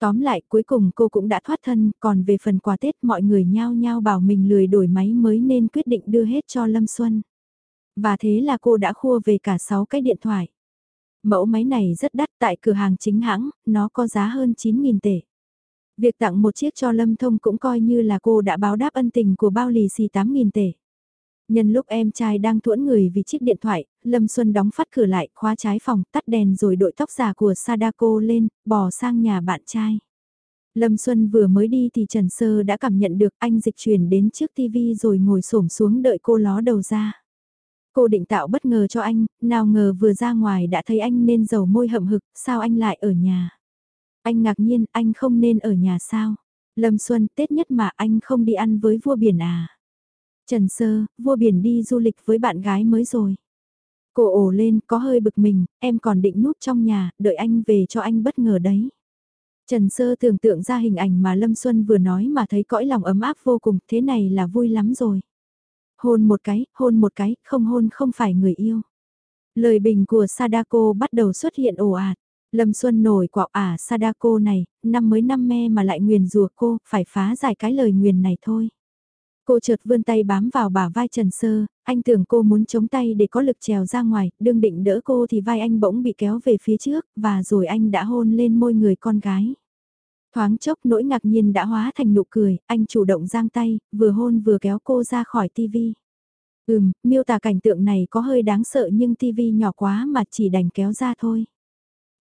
Tóm lại cuối cùng cô cũng đã thoát thân, còn về phần quà Tết mọi người nhao nhao bảo mình lười đổi máy mới nên quyết định đưa hết cho Lâm Xuân. Và thế là cô đã khua về cả 6 cái điện thoại. Mẫu máy này rất đắt tại cửa hàng chính hãng, nó có giá hơn 9.000 tệ. Việc tặng một chiếc cho Lâm Thông cũng coi như là cô đã báo đáp ân tình của bao lì xì 8.000 tệ. Nhân lúc em trai đang thuẫn người vì chiếc điện thoại, Lâm Xuân đóng phát cửa lại, khóa trái phòng, tắt đèn rồi đội tóc giả của Sadako lên, bò sang nhà bạn trai. Lâm Xuân vừa mới đi thì Trần Sơ đã cảm nhận được anh dịch chuyển đến trước TV rồi ngồi xổm xuống đợi cô ló đầu ra. Cô định tạo bất ngờ cho anh, nào ngờ vừa ra ngoài đã thấy anh nên dầu môi hậm hực, sao anh lại ở nhà? Anh ngạc nhiên, anh không nên ở nhà sao? Lâm Xuân, Tết nhất mà anh không đi ăn với vua biển à? Trần Sơ, vua biển đi du lịch với bạn gái mới rồi. Cô ổ lên, có hơi bực mình, em còn định núp trong nhà, đợi anh về cho anh bất ngờ đấy. Trần Sơ tưởng tượng ra hình ảnh mà Lâm Xuân vừa nói mà thấy cõi lòng ấm áp vô cùng, thế này là vui lắm rồi. Hôn một cái, hôn một cái, không hôn không phải người yêu. Lời bình của Sadako bắt đầu xuất hiện ồ ạt. Lâm Xuân nổi quạo ả Sadako này, năm mới năm me mà lại nguyền rùa cô, phải phá giải cái lời nguyền này thôi. Cô chợt vươn tay bám vào bả vai Trần Sơ, anh tưởng cô muốn chống tay để có lực trèo ra ngoài, đương định đỡ cô thì vai anh bỗng bị kéo về phía trước, và rồi anh đã hôn lên môi người con gái. Thoáng chốc nỗi ngạc nhiên đã hóa thành nụ cười, anh chủ động giang tay, vừa hôn vừa kéo cô ra khỏi tivi. Ừm, miêu tả cảnh tượng này có hơi đáng sợ nhưng tivi nhỏ quá mà chỉ đành kéo ra thôi.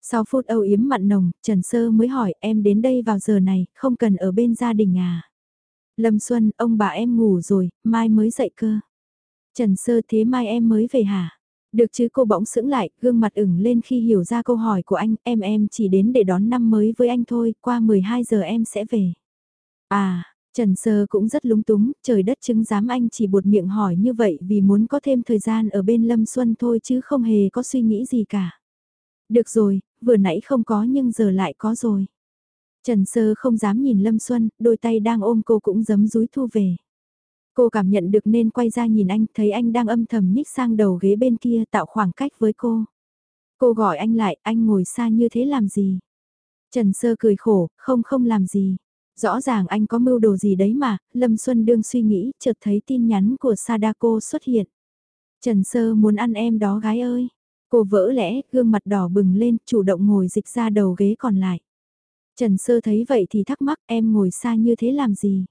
Sau phút âu yếm mặn nồng, Trần Sơ mới hỏi em đến đây vào giờ này, không cần ở bên gia đình à. Lâm Xuân, ông bà em ngủ rồi, mai mới dậy cơ. Trần Sơ thế mai em mới về hả? Được chứ cô bỗng sững lại, gương mặt ửng lên khi hiểu ra câu hỏi của anh, em em chỉ đến để đón năm mới với anh thôi, qua 12 giờ em sẽ về. À, Trần Sơ cũng rất lúng túng, trời đất chứng giám anh chỉ buột miệng hỏi như vậy vì muốn có thêm thời gian ở bên Lâm Xuân thôi chứ không hề có suy nghĩ gì cả. Được rồi, vừa nãy không có nhưng giờ lại có rồi. Trần Sơ không dám nhìn Lâm Xuân, đôi tay đang ôm cô cũng giấm rúi thu về. Cô cảm nhận được nên quay ra nhìn anh, thấy anh đang âm thầm nhích sang đầu ghế bên kia tạo khoảng cách với cô. Cô gọi anh lại, anh ngồi xa như thế làm gì? Trần Sơ cười khổ, không không làm gì. Rõ ràng anh có mưu đồ gì đấy mà, Lâm Xuân đương suy nghĩ, chợt thấy tin nhắn của Sadako xuất hiện. Trần Sơ muốn ăn em đó gái ơi. Cô vỡ lẽ, gương mặt đỏ bừng lên, chủ động ngồi dịch ra đầu ghế còn lại. Trần Sơ thấy vậy thì thắc mắc em ngồi xa như thế làm gì?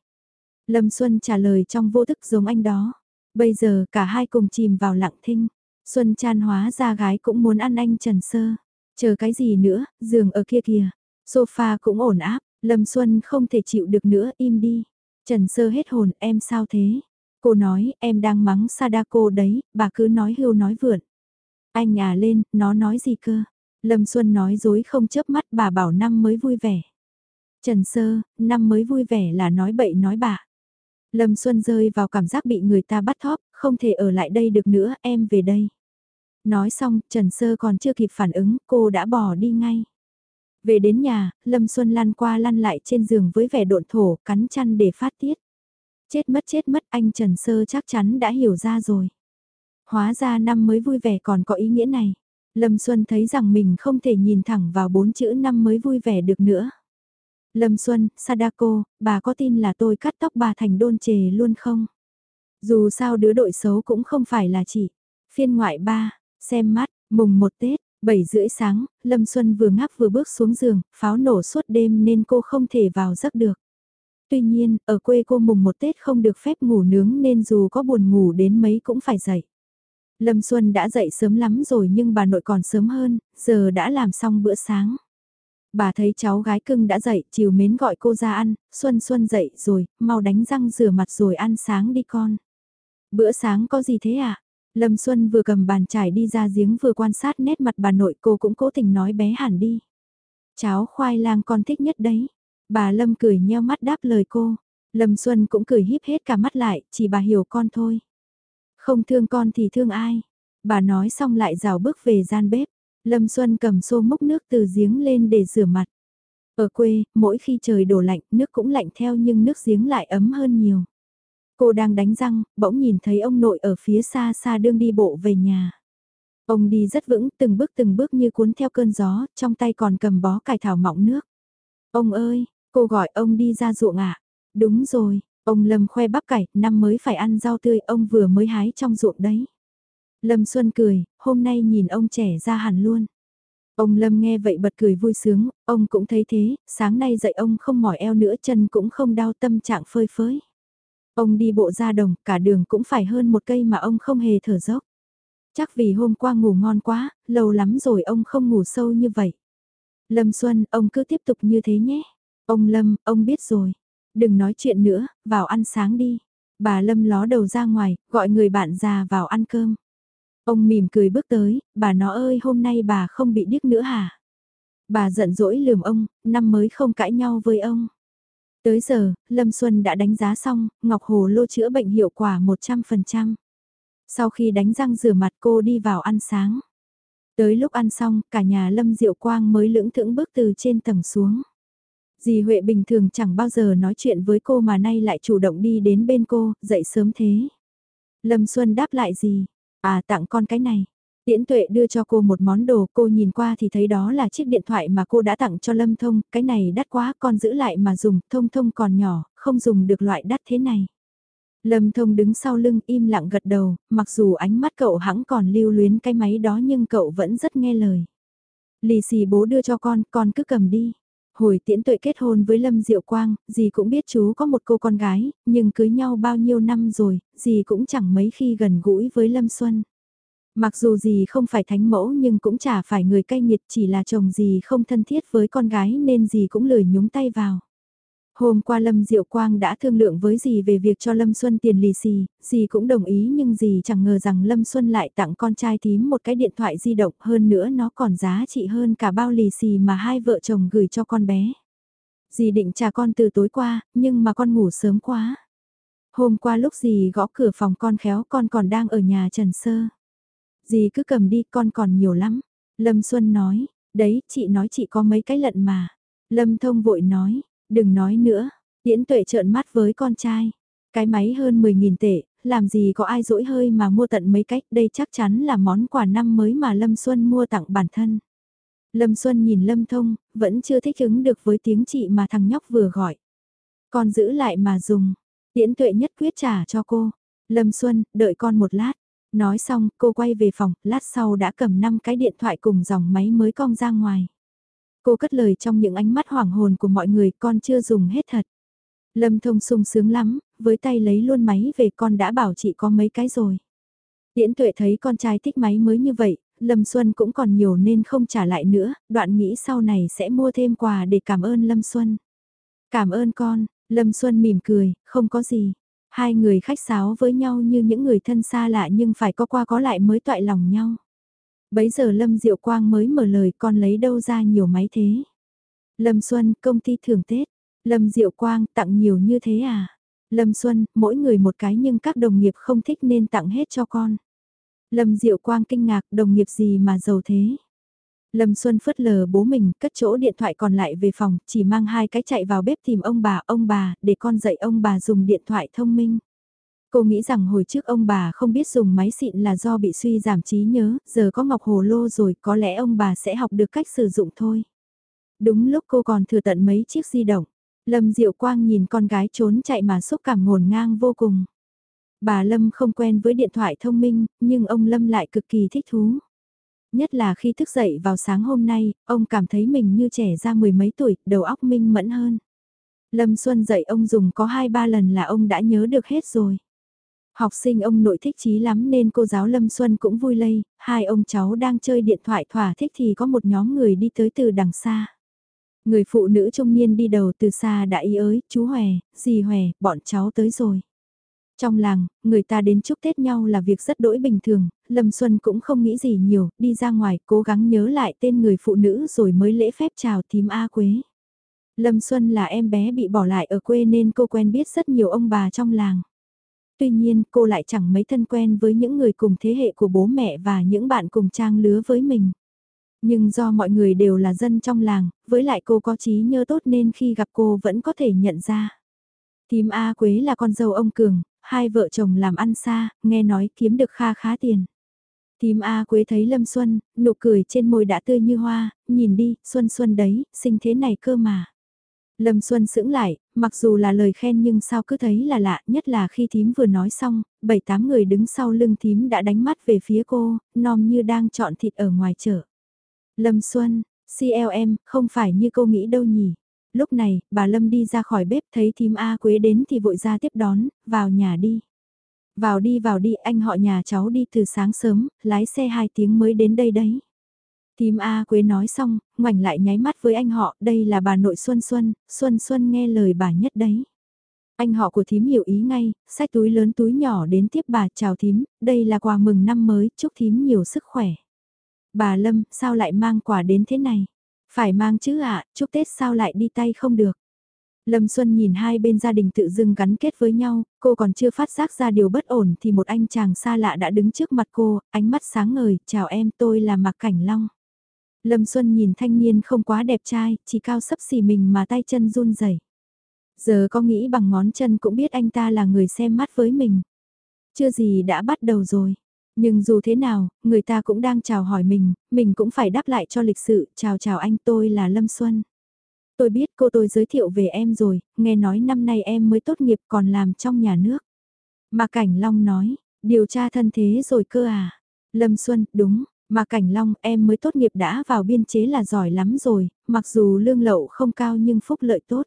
Lâm Xuân trả lời trong vô thức giống anh đó. Bây giờ cả hai cùng chìm vào lặng thinh. Xuân chan hóa ra gái cũng muốn ăn anh Trần Sơ. Chờ cái gì nữa, giường ở kia kìa. Sofa cũng ổn áp, Lâm Xuân không thể chịu được nữa, im đi. Trần Sơ hết hồn, em sao thế? Cô nói, em đang mắng Sadako đấy, bà cứ nói hưu nói vượn. Anh à lên, nó nói gì cơ? Lâm Xuân nói dối không chớp mắt bà bảo năm mới vui vẻ. Trần Sơ, năm mới vui vẻ là nói bậy nói bạ. Lâm Xuân rơi vào cảm giác bị người ta bắt thóp, không thể ở lại đây được nữa, em về đây. Nói xong, Trần Sơ còn chưa kịp phản ứng, cô đã bỏ đi ngay. Về đến nhà, Lâm Xuân lăn qua lăn lại trên giường với vẻ độn thổ, cắn chăn để phát tiết. Chết mất chết mất, anh Trần Sơ chắc chắn đã hiểu ra rồi. Hóa ra năm mới vui vẻ còn có ý nghĩa này. Lâm Xuân thấy rằng mình không thể nhìn thẳng vào bốn chữ năm mới vui vẻ được nữa. Lâm Xuân, Sadako, bà có tin là tôi cắt tóc bà thành đôn chề luôn không? Dù sao đứa đội xấu cũng không phải là chị. Phiên ngoại ba, xem mắt, mùng một Tết, 7 rưỡi sáng, Lâm Xuân vừa ngáp vừa bước xuống giường, pháo nổ suốt đêm nên cô không thể vào giấc được. Tuy nhiên, ở quê cô mùng một Tết không được phép ngủ nướng nên dù có buồn ngủ đến mấy cũng phải dậy. Lâm Xuân đã dậy sớm lắm rồi nhưng bà nội còn sớm hơn, giờ đã làm xong bữa sáng. Bà thấy cháu gái cưng đã dậy, chiều mến gọi cô ra ăn, Xuân Xuân dậy rồi, mau đánh răng rửa mặt rồi ăn sáng đi con. Bữa sáng có gì thế ạ? À? Lâm Xuân vừa cầm bàn chải đi ra giếng vừa quan sát nét mặt bà nội cô cũng cố tình nói bé hẳn đi. Cháo khoai lang con thích nhất đấy. Bà Lâm cười nheo mắt đáp lời cô. Lâm Xuân cũng cười híp hết cả mắt lại, chỉ bà hiểu con thôi. Không thương con thì thương ai. Bà nói xong lại rào bước về gian bếp. Lâm Xuân cầm xô múc nước từ giếng lên để rửa mặt. Ở quê, mỗi khi trời đổ lạnh, nước cũng lạnh theo nhưng nước giếng lại ấm hơn nhiều. Cô đang đánh răng, bỗng nhìn thấy ông nội ở phía xa xa đương đi bộ về nhà. Ông đi rất vững, từng bước từng bước như cuốn theo cơn gió, trong tay còn cầm bó cải thảo mọng nước. Ông ơi, cô gọi ông đi ra ruộng ạ. À? Đúng rồi, ông Lâm khoe bắp cải, năm mới phải ăn rau tươi, ông vừa mới hái trong ruộng đấy. Lâm Xuân cười, hôm nay nhìn ông trẻ ra hẳn luôn. Ông Lâm nghe vậy bật cười vui sướng, ông cũng thấy thế, sáng nay dậy ông không mỏi eo nữa chân cũng không đau tâm trạng phơi phới. Ông đi bộ ra đồng, cả đường cũng phải hơn một cây mà ông không hề thở dốc. Chắc vì hôm qua ngủ ngon quá, lâu lắm rồi ông không ngủ sâu như vậy. Lâm Xuân, ông cứ tiếp tục như thế nhé. Ông Lâm, ông biết rồi. Đừng nói chuyện nữa, vào ăn sáng đi. Bà Lâm ló đầu ra ngoài, gọi người bạn già vào ăn cơm. Ông mỉm cười bước tới, bà nó ơi hôm nay bà không bị điếc nữa hả? Bà giận dỗi lườm ông, năm mới không cãi nhau với ông. Tới giờ, Lâm Xuân đã đánh giá xong, Ngọc Hồ lô chữa bệnh hiệu quả 100%. Sau khi đánh răng rửa mặt cô đi vào ăn sáng. Tới lúc ăn xong, cả nhà Lâm Diệu Quang mới lưỡng thững bước từ trên tầng xuống. Dì Huệ bình thường chẳng bao giờ nói chuyện với cô mà nay lại chủ động đi đến bên cô, dậy sớm thế. Lâm Xuân đáp lại gì? À tặng con cái này. Tiễn tuệ đưa cho cô một món đồ, cô nhìn qua thì thấy đó là chiếc điện thoại mà cô đã tặng cho Lâm Thông, cái này đắt quá, con giữ lại mà dùng, Thông Thông còn nhỏ, không dùng được loại đắt thế này. Lâm Thông đứng sau lưng im lặng gật đầu, mặc dù ánh mắt cậu hãng còn lưu luyến cái máy đó nhưng cậu vẫn rất nghe lời. Lì xì bố đưa cho con, con cứ cầm đi. Hồi tiễn tuệ kết hôn với Lâm Diệu Quang, dì cũng biết chú có một cô con gái, nhưng cưới nhau bao nhiêu năm rồi, dì cũng chẳng mấy khi gần gũi với Lâm Xuân. Mặc dù Dì không phải thánh mẫu nhưng cũng chả phải người cay nghiệt chỉ là chồng Dì không thân thiết với con gái nên Dì cũng lười nhúng tay vào. Hôm qua Lâm Diệu Quang đã thương lượng với dì về việc cho Lâm Xuân tiền lì xì, dì cũng đồng ý nhưng dì chẳng ngờ rằng Lâm Xuân lại tặng con trai tím một cái điện thoại di động hơn nữa nó còn giá trị hơn cả bao lì xì mà hai vợ chồng gửi cho con bé. Dì định trả con từ tối qua, nhưng mà con ngủ sớm quá. Hôm qua lúc dì gõ cửa phòng con khéo con còn đang ở nhà Trần Sơ. Dì cứ cầm đi con còn nhiều lắm. Lâm Xuân nói, đấy chị nói chị có mấy cái lận mà. Lâm Thông vội nói, đừng nói nữa. Tiễn tuệ trợn mắt với con trai. Cái máy hơn 10.000 tệ, làm gì có ai dỗi hơi mà mua tận mấy cách, đây chắc chắn là món quà năm mới mà Lâm Xuân mua tặng bản thân. Lâm Xuân nhìn Lâm Thông, vẫn chưa thích ứng được với tiếng chị mà thằng nhóc vừa gọi. Con giữ lại mà dùng, tiễn tuệ nhất quyết trả cho cô. Lâm Xuân, đợi con một lát. Nói xong, cô quay về phòng, lát sau đã cầm 5 cái điện thoại cùng dòng máy mới cong ra ngoài. Cô cất lời trong những ánh mắt hoảng hồn của mọi người, con chưa dùng hết thật. Lâm thông sung sướng lắm, với tay lấy luôn máy về con đã bảo chị có mấy cái rồi. Tiễn tuệ thấy con trai thích máy mới như vậy, Lâm Xuân cũng còn nhiều nên không trả lại nữa, đoạn nghĩ sau này sẽ mua thêm quà để cảm ơn Lâm Xuân. Cảm ơn con, Lâm Xuân mỉm cười, không có gì. Hai người khách sáo với nhau như những người thân xa lạ nhưng phải có qua có lại mới toại lòng nhau. Bấy giờ Lâm Diệu Quang mới mở lời con lấy đâu ra nhiều máy thế. Lâm Xuân, công ty thưởng Tết. Lâm Diệu Quang, tặng nhiều như thế à? Lâm Xuân, mỗi người một cái nhưng các đồng nghiệp không thích nên tặng hết cho con. Lâm Diệu Quang kinh ngạc, đồng nghiệp gì mà giàu thế? Lâm Xuân phớt lờ bố mình, cất chỗ điện thoại còn lại về phòng, chỉ mang hai cái chạy vào bếp tìm ông bà, ông bà, để con dạy ông bà dùng điện thoại thông minh. Cô nghĩ rằng hồi trước ông bà không biết dùng máy xịn là do bị suy giảm trí nhớ, giờ có ngọc hồ lô rồi có lẽ ông bà sẽ học được cách sử dụng thôi. Đúng lúc cô còn thừa tận mấy chiếc di động, Lâm Diệu Quang nhìn con gái trốn chạy mà xúc cảm ngổn ngang vô cùng. Bà Lâm không quen với điện thoại thông minh, nhưng ông Lâm lại cực kỳ thích thú. Nhất là khi thức dậy vào sáng hôm nay, ông cảm thấy mình như trẻ ra mười mấy tuổi, đầu óc minh mẫn hơn. Lâm Xuân dậy ông dùng có hai ba lần là ông đã nhớ được hết rồi. Học sinh ông nội thích chí lắm nên cô giáo Lâm Xuân cũng vui lây, hai ông cháu đang chơi điện thoại thỏa thích thì có một nhóm người đi tới từ đằng xa. Người phụ nữ trung niên đi đầu từ xa đã ý ới, chú Hòe, dì Hòe, bọn cháu tới rồi. Trong làng, người ta đến chúc Tết nhau là việc rất đỗi bình thường, Lâm Xuân cũng không nghĩ gì nhiều, đi ra ngoài cố gắng nhớ lại tên người phụ nữ rồi mới lễ phép chào thím A Quế. Lâm Xuân là em bé bị bỏ lại ở quê nên cô quen biết rất nhiều ông bà trong làng. Tuy nhiên cô lại chẳng mấy thân quen với những người cùng thế hệ của bố mẹ và những bạn cùng trang lứa với mình. Nhưng do mọi người đều là dân trong làng, với lại cô có trí nhớ tốt nên khi gặp cô vẫn có thể nhận ra. Tím A Quế là con dâu ông Cường, hai vợ chồng làm ăn xa, nghe nói kiếm được kha khá tiền. Tím A Quế thấy Lâm Xuân, nụ cười trên môi đã tươi như hoa, nhìn đi, Xuân Xuân đấy, sinh thế này cơ mà. Lâm Xuân sững lại, mặc dù là lời khen nhưng sao cứ thấy là lạ, nhất là khi thím vừa nói xong, bảy tám người đứng sau lưng thím đã đánh mắt về phía cô, nom như đang chọn thịt ở ngoài chợ. Lâm Xuân, CLM, không phải như cô nghĩ đâu nhỉ. Lúc này, bà Lâm đi ra khỏi bếp thấy thím A Quế đến thì vội ra tiếp đón, vào nhà đi. Vào đi vào đi, anh họ nhà cháu đi từ sáng sớm, lái xe hai tiếng mới đến đây đấy. Thím A Quế nói xong, ngoảnh lại nháy mắt với anh họ, đây là bà nội Xuân Xuân, Xuân Xuân nghe lời bà nhất đấy. Anh họ của thím hiểu ý ngay, sách túi lớn túi nhỏ đến tiếp bà chào thím, đây là quà mừng năm mới, chúc thím nhiều sức khỏe. Bà Lâm, sao lại mang quà đến thế này? Phải mang chứ ạ, chúc Tết sao lại đi tay không được? Lâm Xuân nhìn hai bên gia đình tự dưng gắn kết với nhau, cô còn chưa phát giác ra điều bất ổn thì một anh chàng xa lạ đã đứng trước mặt cô, ánh mắt sáng ngời, chào em tôi là Mạc Cảnh Long. Lâm Xuân nhìn thanh niên không quá đẹp trai, chỉ cao sấp xỉ mình mà tay chân run rẩy. Giờ có nghĩ bằng ngón chân cũng biết anh ta là người xem mắt với mình. Chưa gì đã bắt đầu rồi. Nhưng dù thế nào, người ta cũng đang chào hỏi mình, mình cũng phải đáp lại cho lịch sự, chào chào anh tôi là Lâm Xuân. Tôi biết cô tôi giới thiệu về em rồi, nghe nói năm nay em mới tốt nghiệp còn làm trong nhà nước. Mà Cảnh Long nói, điều tra thân thế rồi cơ à? Lâm Xuân, đúng, mà Cảnh Long em mới tốt nghiệp đã vào biên chế là giỏi lắm rồi, mặc dù lương lậu không cao nhưng phúc lợi tốt.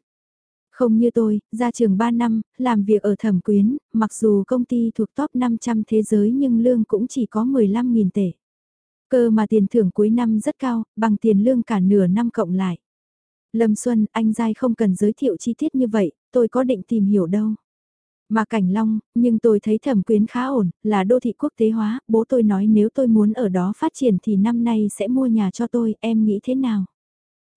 Không như tôi, ra trường 3 năm, làm việc ở thẩm quyến, mặc dù công ty thuộc top 500 thế giới nhưng lương cũng chỉ có 15.000 tệ. Cơ mà tiền thưởng cuối năm rất cao, bằng tiền lương cả nửa năm cộng lại. Lâm Xuân, anh Giai không cần giới thiệu chi tiết như vậy, tôi có định tìm hiểu đâu. Mà Cảnh Long, nhưng tôi thấy thẩm quyến khá ổn, là đô thị quốc tế hóa, bố tôi nói nếu tôi muốn ở đó phát triển thì năm nay sẽ mua nhà cho tôi, em nghĩ thế nào?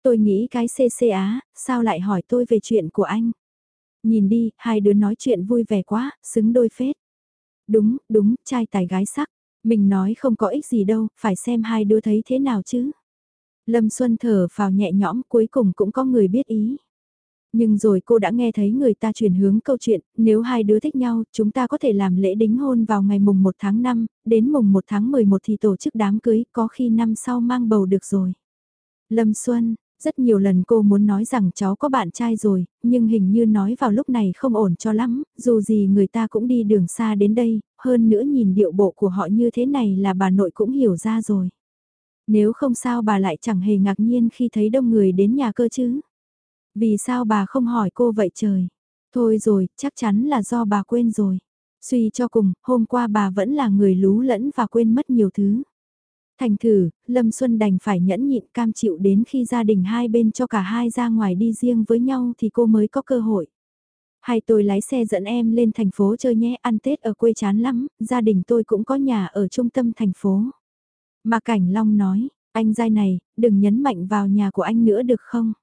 Tôi nghĩ cái CC Á, sao lại hỏi tôi về chuyện của anh? Nhìn đi, hai đứa nói chuyện vui vẻ quá, xứng đôi phết. Đúng, đúng, trai tài gái sắc. Mình nói không có ích gì đâu, phải xem hai đứa thấy thế nào chứ. Lâm Xuân thở vào nhẹ nhõm cuối cùng cũng có người biết ý. Nhưng rồi cô đã nghe thấy người ta chuyển hướng câu chuyện, nếu hai đứa thích nhau, chúng ta có thể làm lễ đính hôn vào ngày mùng 1 tháng 5, đến mùng 1 tháng 11 thì tổ chức đám cưới, có khi năm sau mang bầu được rồi. Lâm Xuân, rất nhiều lần cô muốn nói rằng cháu có bạn trai rồi, nhưng hình như nói vào lúc này không ổn cho lắm, dù gì người ta cũng đi đường xa đến đây, hơn nữa nhìn điệu bộ của họ như thế này là bà nội cũng hiểu ra rồi. Nếu không sao bà lại chẳng hề ngạc nhiên khi thấy đông người đến nhà cơ chứ. Vì sao bà không hỏi cô vậy trời? Thôi rồi, chắc chắn là do bà quên rồi. Suy cho cùng, hôm qua bà vẫn là người lú lẫn và quên mất nhiều thứ. Thành thử, Lâm Xuân đành phải nhẫn nhịn cam chịu đến khi gia đình hai bên cho cả hai ra ngoài đi riêng với nhau thì cô mới có cơ hội. Hay tôi lái xe dẫn em lên thành phố chơi nhé, ăn Tết ở quê chán lắm, gia đình tôi cũng có nhà ở trung tâm thành phố. Mà Cảnh Long nói, anh dai này, đừng nhấn mạnh vào nhà của anh nữa được không?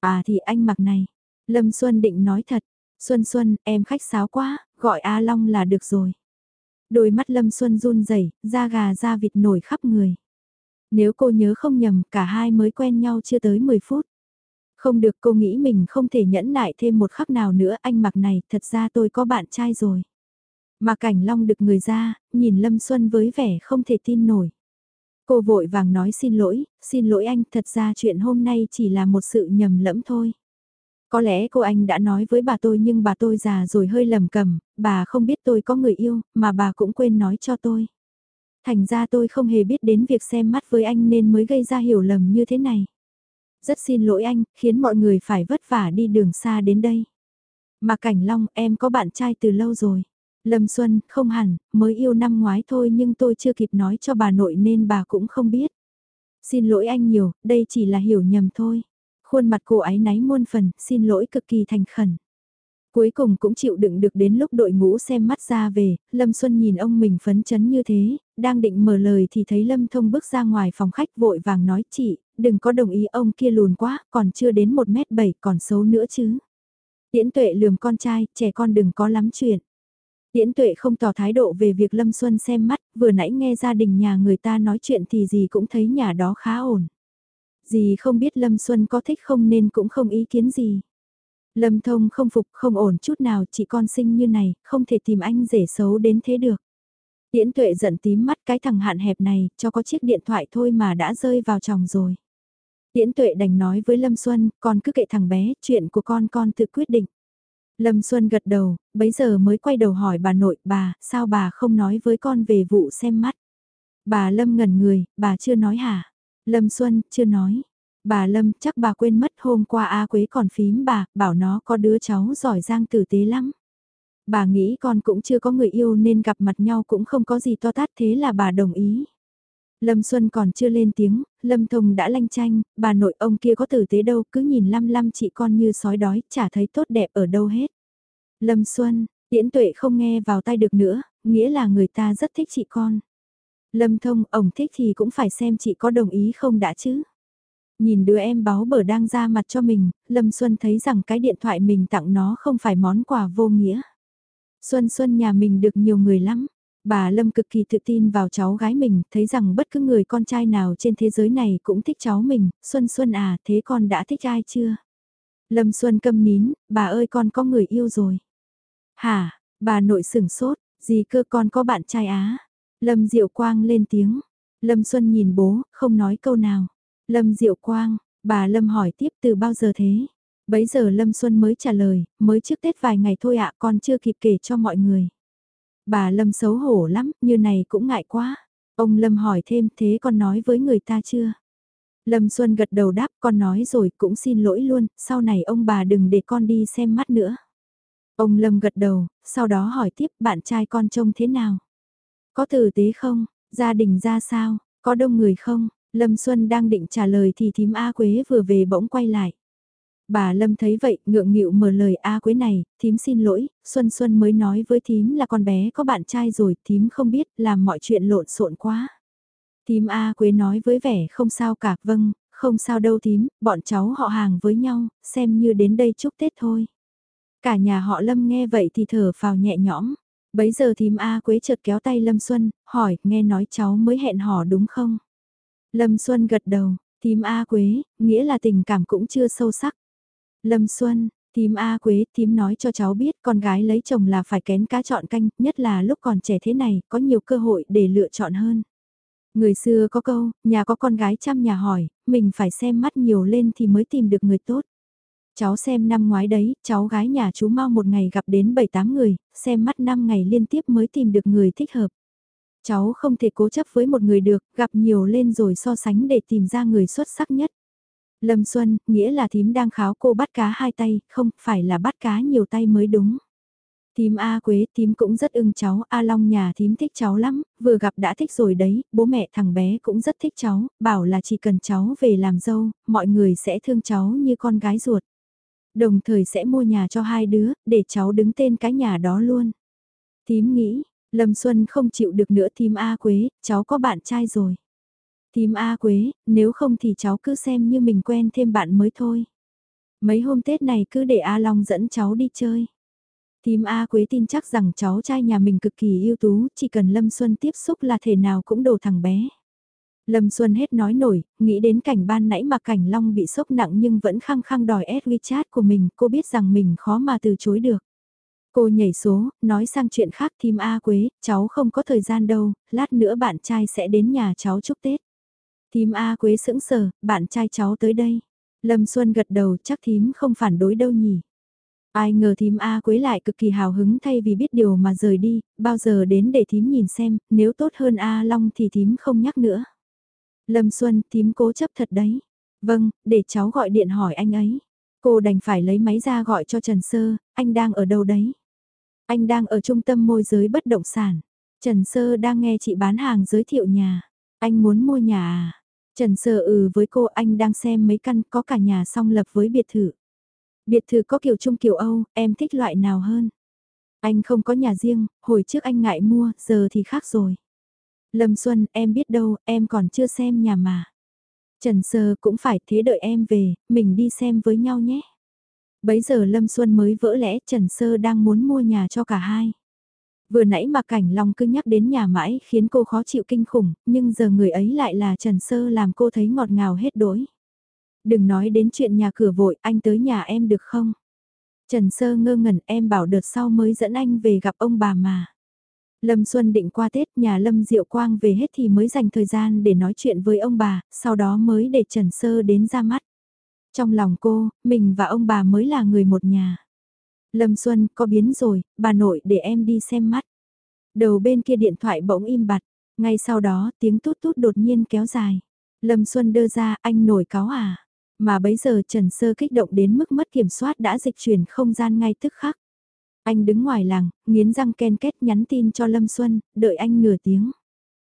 À thì anh mặc này. Lâm Xuân định nói thật, Xuân Xuân, em khách sáo quá, gọi A Long là được rồi. Đôi mắt Lâm Xuân run rẩy, da gà da vịt nổi khắp người. Nếu cô nhớ không nhầm, cả hai mới quen nhau chưa tới 10 phút. Không được cô nghĩ mình không thể nhẫn nại thêm một khắc nào nữa anh mặc này, thật ra tôi có bạn trai rồi. Mà cảnh long được người ra, nhìn Lâm Xuân với vẻ không thể tin nổi. Cô vội vàng nói xin lỗi, xin lỗi anh, thật ra chuyện hôm nay chỉ là một sự nhầm lẫn thôi. Có lẽ cô anh đã nói với bà tôi nhưng bà tôi già rồi hơi lầm cầm, bà không biết tôi có người yêu, mà bà cũng quên nói cho tôi. Thành ra tôi không hề biết đến việc xem mắt với anh nên mới gây ra hiểu lầm như thế này. Rất xin lỗi anh, khiến mọi người phải vất vả đi đường xa đến đây. Mà Cảnh Long, em có bạn trai từ lâu rồi. Lâm Xuân, không hẳn, mới yêu năm ngoái thôi nhưng tôi chưa kịp nói cho bà nội nên bà cũng không biết. Xin lỗi anh nhiều, đây chỉ là hiểu nhầm thôi. Khuôn mặt cô ấy náy muôn phần, xin lỗi cực kỳ thành khẩn. Cuối cùng cũng chịu đựng được đến lúc đội ngũ xem mắt ra về, Lâm Xuân nhìn ông mình phấn chấn như thế, đang định mở lời thì thấy Lâm Thông bước ra ngoài phòng khách vội vàng nói chị, đừng có đồng ý ông kia lùn quá, còn chưa đến 1m7 còn xấu nữa chứ. Tiễn tuệ lườm con trai, trẻ con đừng có lắm chuyện. Tiễn tuệ không tỏ thái độ về việc Lâm Xuân xem mắt, vừa nãy nghe gia đình nhà người ta nói chuyện thì gì cũng thấy nhà đó khá ổn. Dì không biết Lâm Xuân có thích không nên cũng không ý kiến gì. Lâm Thông không phục không ổn chút nào chỉ con sinh như này, không thể tìm anh rể xấu đến thế được. Tiễn tuệ giận tím mắt cái thằng hạn hẹp này, cho có chiếc điện thoại thôi mà đã rơi vào chồng rồi. Tiễn tuệ đành nói với Lâm Xuân, con cứ kệ thằng bé, chuyện của con con tự quyết định. Lâm Xuân gật đầu, bấy giờ mới quay đầu hỏi bà nội, bà, sao bà không nói với con về vụ xem mắt? Bà Lâm ngẩn người, bà chưa nói hả? Lâm Xuân, chưa nói. Bà Lâm, chắc bà quên mất hôm qua A Quế còn phím bà, bảo nó có đứa cháu giỏi giang tử tế lắm. Bà nghĩ con cũng chưa có người yêu nên gặp mặt nhau cũng không có gì to tát thế là bà đồng ý. Lâm Xuân còn chưa lên tiếng, Lâm Thông đã lanh chanh, bà nội ông kia có tử tế đâu, cứ nhìn lăm lăm chị con như sói đói, chả thấy tốt đẹp ở đâu hết. Lâm Xuân, tiễn tuệ không nghe vào tai được nữa, nghĩa là người ta rất thích chị con. Lâm Thông, ông thích thì cũng phải xem chị có đồng ý không đã chứ. Nhìn đứa em báo bở đang ra mặt cho mình, Lâm Xuân thấy rằng cái điện thoại mình tặng nó không phải món quà vô nghĩa. Xuân Xuân nhà mình được nhiều người lắm. Bà Lâm cực kỳ tự tin vào cháu gái mình, thấy rằng bất cứ người con trai nào trên thế giới này cũng thích cháu mình, Xuân Xuân à, thế con đã thích ai chưa? Lâm Xuân câm nín, bà ơi con có người yêu rồi. Hả, bà nội sửng sốt, gì cơ con có bạn trai á? Lâm Diệu Quang lên tiếng. Lâm Xuân nhìn bố, không nói câu nào. Lâm Diệu Quang, bà Lâm hỏi tiếp từ bao giờ thế? Bấy giờ Lâm Xuân mới trả lời, mới trước Tết vài ngày thôi ạ con chưa kịp kể cho mọi người. Bà Lâm xấu hổ lắm, như này cũng ngại quá. Ông Lâm hỏi thêm thế con nói với người ta chưa? Lâm Xuân gật đầu đáp con nói rồi cũng xin lỗi luôn, sau này ông bà đừng để con đi xem mắt nữa. Ông Lâm gật đầu, sau đó hỏi tiếp bạn trai con trông thế nào? Có tử tế không? Gia đình ra sao? Có đông người không? Lâm Xuân đang định trả lời thì thím A Quế vừa về bỗng quay lại. Bà Lâm thấy vậy, ngượng nghịu mở lời A Quế này, thím xin lỗi, Xuân Xuân mới nói với thím là con bé có bạn trai rồi, thím không biết, làm mọi chuyện lộn xộn quá. Thím A Quế nói với vẻ không sao cả, vâng, không sao đâu thím, bọn cháu họ hàng với nhau, xem như đến đây chúc Tết thôi. Cả nhà họ Lâm nghe vậy thì thở phào nhẹ nhõm. Bấy giờ thím A Quế chợt kéo tay Lâm Xuân, hỏi, nghe nói cháu mới hẹn hò đúng không? Lâm Xuân gật đầu, thím A Quế, nghĩa là tình cảm cũng chưa sâu sắc. Lâm Xuân, tím A Quế, tím nói cho cháu biết con gái lấy chồng là phải kén cá chọn canh, nhất là lúc còn trẻ thế này, có nhiều cơ hội để lựa chọn hơn. Người xưa có câu, nhà có con gái chăm nhà hỏi, mình phải xem mắt nhiều lên thì mới tìm được người tốt. Cháu xem năm ngoái đấy, cháu gái nhà chú mau một ngày gặp đến 7-8 người, xem mắt 5 ngày liên tiếp mới tìm được người thích hợp. Cháu không thể cố chấp với một người được, gặp nhiều lên rồi so sánh để tìm ra người xuất sắc nhất. Lâm Xuân, nghĩa là thím đang kháo cô bắt cá hai tay, không phải là bắt cá nhiều tay mới đúng. Thím A Quế, thím cũng rất ưng cháu, A Long nhà thím thích cháu lắm, vừa gặp đã thích rồi đấy, bố mẹ thằng bé cũng rất thích cháu, bảo là chỉ cần cháu về làm dâu, mọi người sẽ thương cháu như con gái ruột. Đồng thời sẽ mua nhà cho hai đứa, để cháu đứng tên cái nhà đó luôn. Thím nghĩ, Lâm Xuân không chịu được nữa thím A Quế, cháu có bạn trai rồi. Thím A Quế, nếu không thì cháu cứ xem như mình quen thêm bạn mới thôi. Mấy hôm Tết này cứ để A Long dẫn cháu đi chơi. Thím A Quế tin chắc rằng cháu trai nhà mình cực kỳ ưu tú, chỉ cần Lâm Xuân tiếp xúc là thể nào cũng đồ thằng bé. Lâm Xuân hết nói nổi, nghĩ đến cảnh ban nãy mà cảnh Long bị sốc nặng nhưng vẫn khăng khăng đòi ad WeChat của mình, cô biết rằng mình khó mà từ chối được. Cô nhảy số, nói sang chuyện khác thím A Quế, cháu không có thời gian đâu, lát nữa bạn trai sẽ đến nhà cháu chúc Tết. Thím A Quế sững sờ, bạn trai cháu tới đây. Lâm Xuân gật đầu chắc thím không phản đối đâu nhỉ. Ai ngờ thím A Quế lại cực kỳ hào hứng thay vì biết điều mà rời đi, bao giờ đến để thím nhìn xem, nếu tốt hơn A Long thì thím không nhắc nữa. Lâm Xuân, thím cố chấp thật đấy. Vâng, để cháu gọi điện hỏi anh ấy. Cô đành phải lấy máy ra gọi cho Trần Sơ, anh đang ở đâu đấy? Anh đang ở trung tâm môi giới bất động sản. Trần Sơ đang nghe chị bán hàng giới thiệu nhà. Anh muốn mua nhà à? Trần Sơ ừ với cô anh đang xem mấy căn có cả nhà song lập với biệt thự. Biệt thự có kiểu Trung kiểu Âu, em thích loại nào hơn? Anh không có nhà riêng, hồi trước anh ngại mua, giờ thì khác rồi. Lâm Xuân, em biết đâu, em còn chưa xem nhà mà. Trần Sơ cũng phải thế đợi em về, mình đi xem với nhau nhé. Bấy giờ Lâm Xuân mới vỡ lẽ Trần Sơ đang muốn mua nhà cho cả hai. Vừa nãy mà Cảnh Long cứ nhắc đến nhà mãi khiến cô khó chịu kinh khủng, nhưng giờ người ấy lại là Trần Sơ làm cô thấy ngọt ngào hết đối. Đừng nói đến chuyện nhà cửa vội, anh tới nhà em được không? Trần Sơ ngơ ngẩn em bảo đợt sau mới dẫn anh về gặp ông bà mà. Lâm Xuân định qua Tết nhà Lâm Diệu Quang về hết thì mới dành thời gian để nói chuyện với ông bà, sau đó mới để Trần Sơ đến ra mắt. Trong lòng cô, mình và ông bà mới là người một nhà. Lâm Xuân, có biến rồi, bà nội để em đi xem mắt. Đầu bên kia điện thoại bỗng im bặt, ngay sau đó tiếng tút tút đột nhiên kéo dài. Lâm Xuân đưa ra anh nổi cáo à. Mà bấy giờ Trần Sơ kích động đến mức mất kiểm soát đã dịch chuyển không gian ngay tức khắc. Anh đứng ngoài làng, nghiến răng ken kết nhắn tin cho Lâm Xuân, đợi anh nửa tiếng.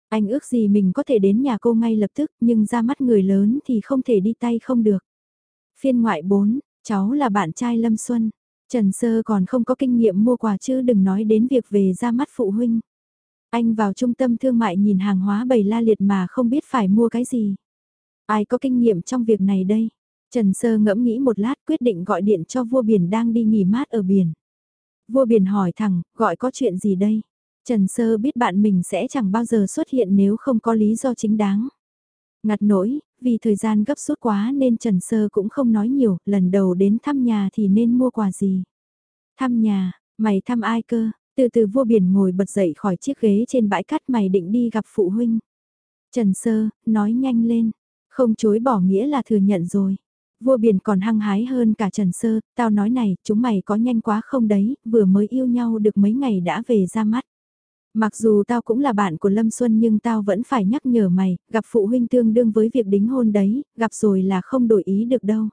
Anh ước gì mình có thể đến nhà cô ngay lập tức, nhưng ra mắt người lớn thì không thể đi tay không được. Phiên ngoại 4, cháu là bạn trai Lâm Xuân. Trần Sơ còn không có kinh nghiệm mua quà chứ đừng nói đến việc về ra mắt phụ huynh. Anh vào trung tâm thương mại nhìn hàng hóa bầy la liệt mà không biết phải mua cái gì. Ai có kinh nghiệm trong việc này đây? Trần Sơ ngẫm nghĩ một lát quyết định gọi điện cho vua biển đang đi nghỉ mát ở biển. Vua biển hỏi thẳng, gọi có chuyện gì đây? Trần Sơ biết bạn mình sẽ chẳng bao giờ xuất hiện nếu không có lý do chính đáng. Ngặt nỗi, vì thời gian gấp rút quá nên Trần Sơ cũng không nói nhiều, lần đầu đến thăm nhà thì nên mua quà gì. Thăm nhà, mày thăm ai cơ? Từ từ vua biển ngồi bật dậy khỏi chiếc ghế trên bãi cát mày định đi gặp phụ huynh. Trần Sơ, nói nhanh lên, không chối bỏ nghĩa là thừa nhận rồi. Vua biển còn hăng hái hơn cả Trần Sơ, tao nói này, chúng mày có nhanh quá không đấy, vừa mới yêu nhau được mấy ngày đã về ra mắt. Mặc dù tao cũng là bạn của Lâm Xuân nhưng tao vẫn phải nhắc nhở mày, gặp phụ huynh tương đương với việc đính hôn đấy, gặp rồi là không đổi ý được đâu.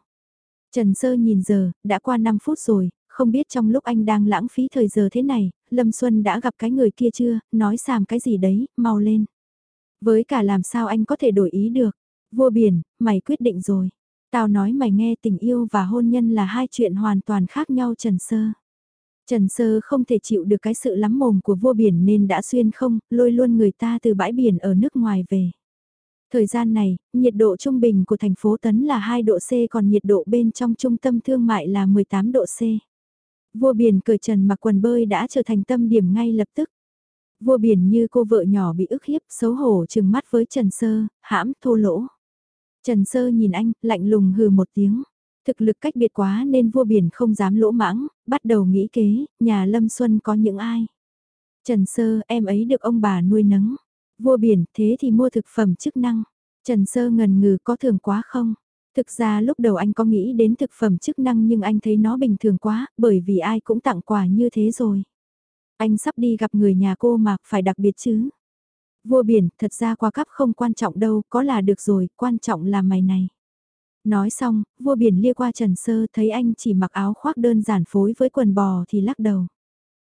Trần Sơ nhìn giờ, đã qua 5 phút rồi, không biết trong lúc anh đang lãng phí thời giờ thế này, Lâm Xuân đã gặp cái người kia chưa, nói xàm cái gì đấy, mau lên. Với cả làm sao anh có thể đổi ý được, vua biển, mày quyết định rồi. Tao nói mày nghe tình yêu và hôn nhân là hai chuyện hoàn toàn khác nhau Trần Sơ. Trần Sơ không thể chịu được cái sự lắm mồm của vua biển nên đã xuyên không, lôi luôn người ta từ bãi biển ở nước ngoài về. Thời gian này, nhiệt độ trung bình của thành phố Tấn là 2 độ C còn nhiệt độ bên trong trung tâm thương mại là 18 độ C. Vua biển cởi trần mặc quần bơi đã trở thành tâm điểm ngay lập tức. Vua biển như cô vợ nhỏ bị ức hiếp xấu hổ chừng mắt với Trần Sơ, hãm thô lỗ. Trần Sơ nhìn anh, lạnh lùng hừ một tiếng. Thực lực cách biệt quá nên vua biển không dám lỗ mãng, bắt đầu nghĩ kế, nhà Lâm Xuân có những ai. Trần Sơ, em ấy được ông bà nuôi nấng. Vua biển, thế thì mua thực phẩm chức năng. Trần Sơ ngần ngừ có thường quá không? Thực ra lúc đầu anh có nghĩ đến thực phẩm chức năng nhưng anh thấy nó bình thường quá, bởi vì ai cũng tặng quà như thế rồi. Anh sắp đi gặp người nhà cô mà, phải đặc biệt chứ. Vua biển, thật ra qua cấp không quan trọng đâu, có là được rồi, quan trọng là mày này. Nói xong, vua biển lia qua Trần Sơ thấy anh chỉ mặc áo khoác đơn giản phối với quần bò thì lắc đầu.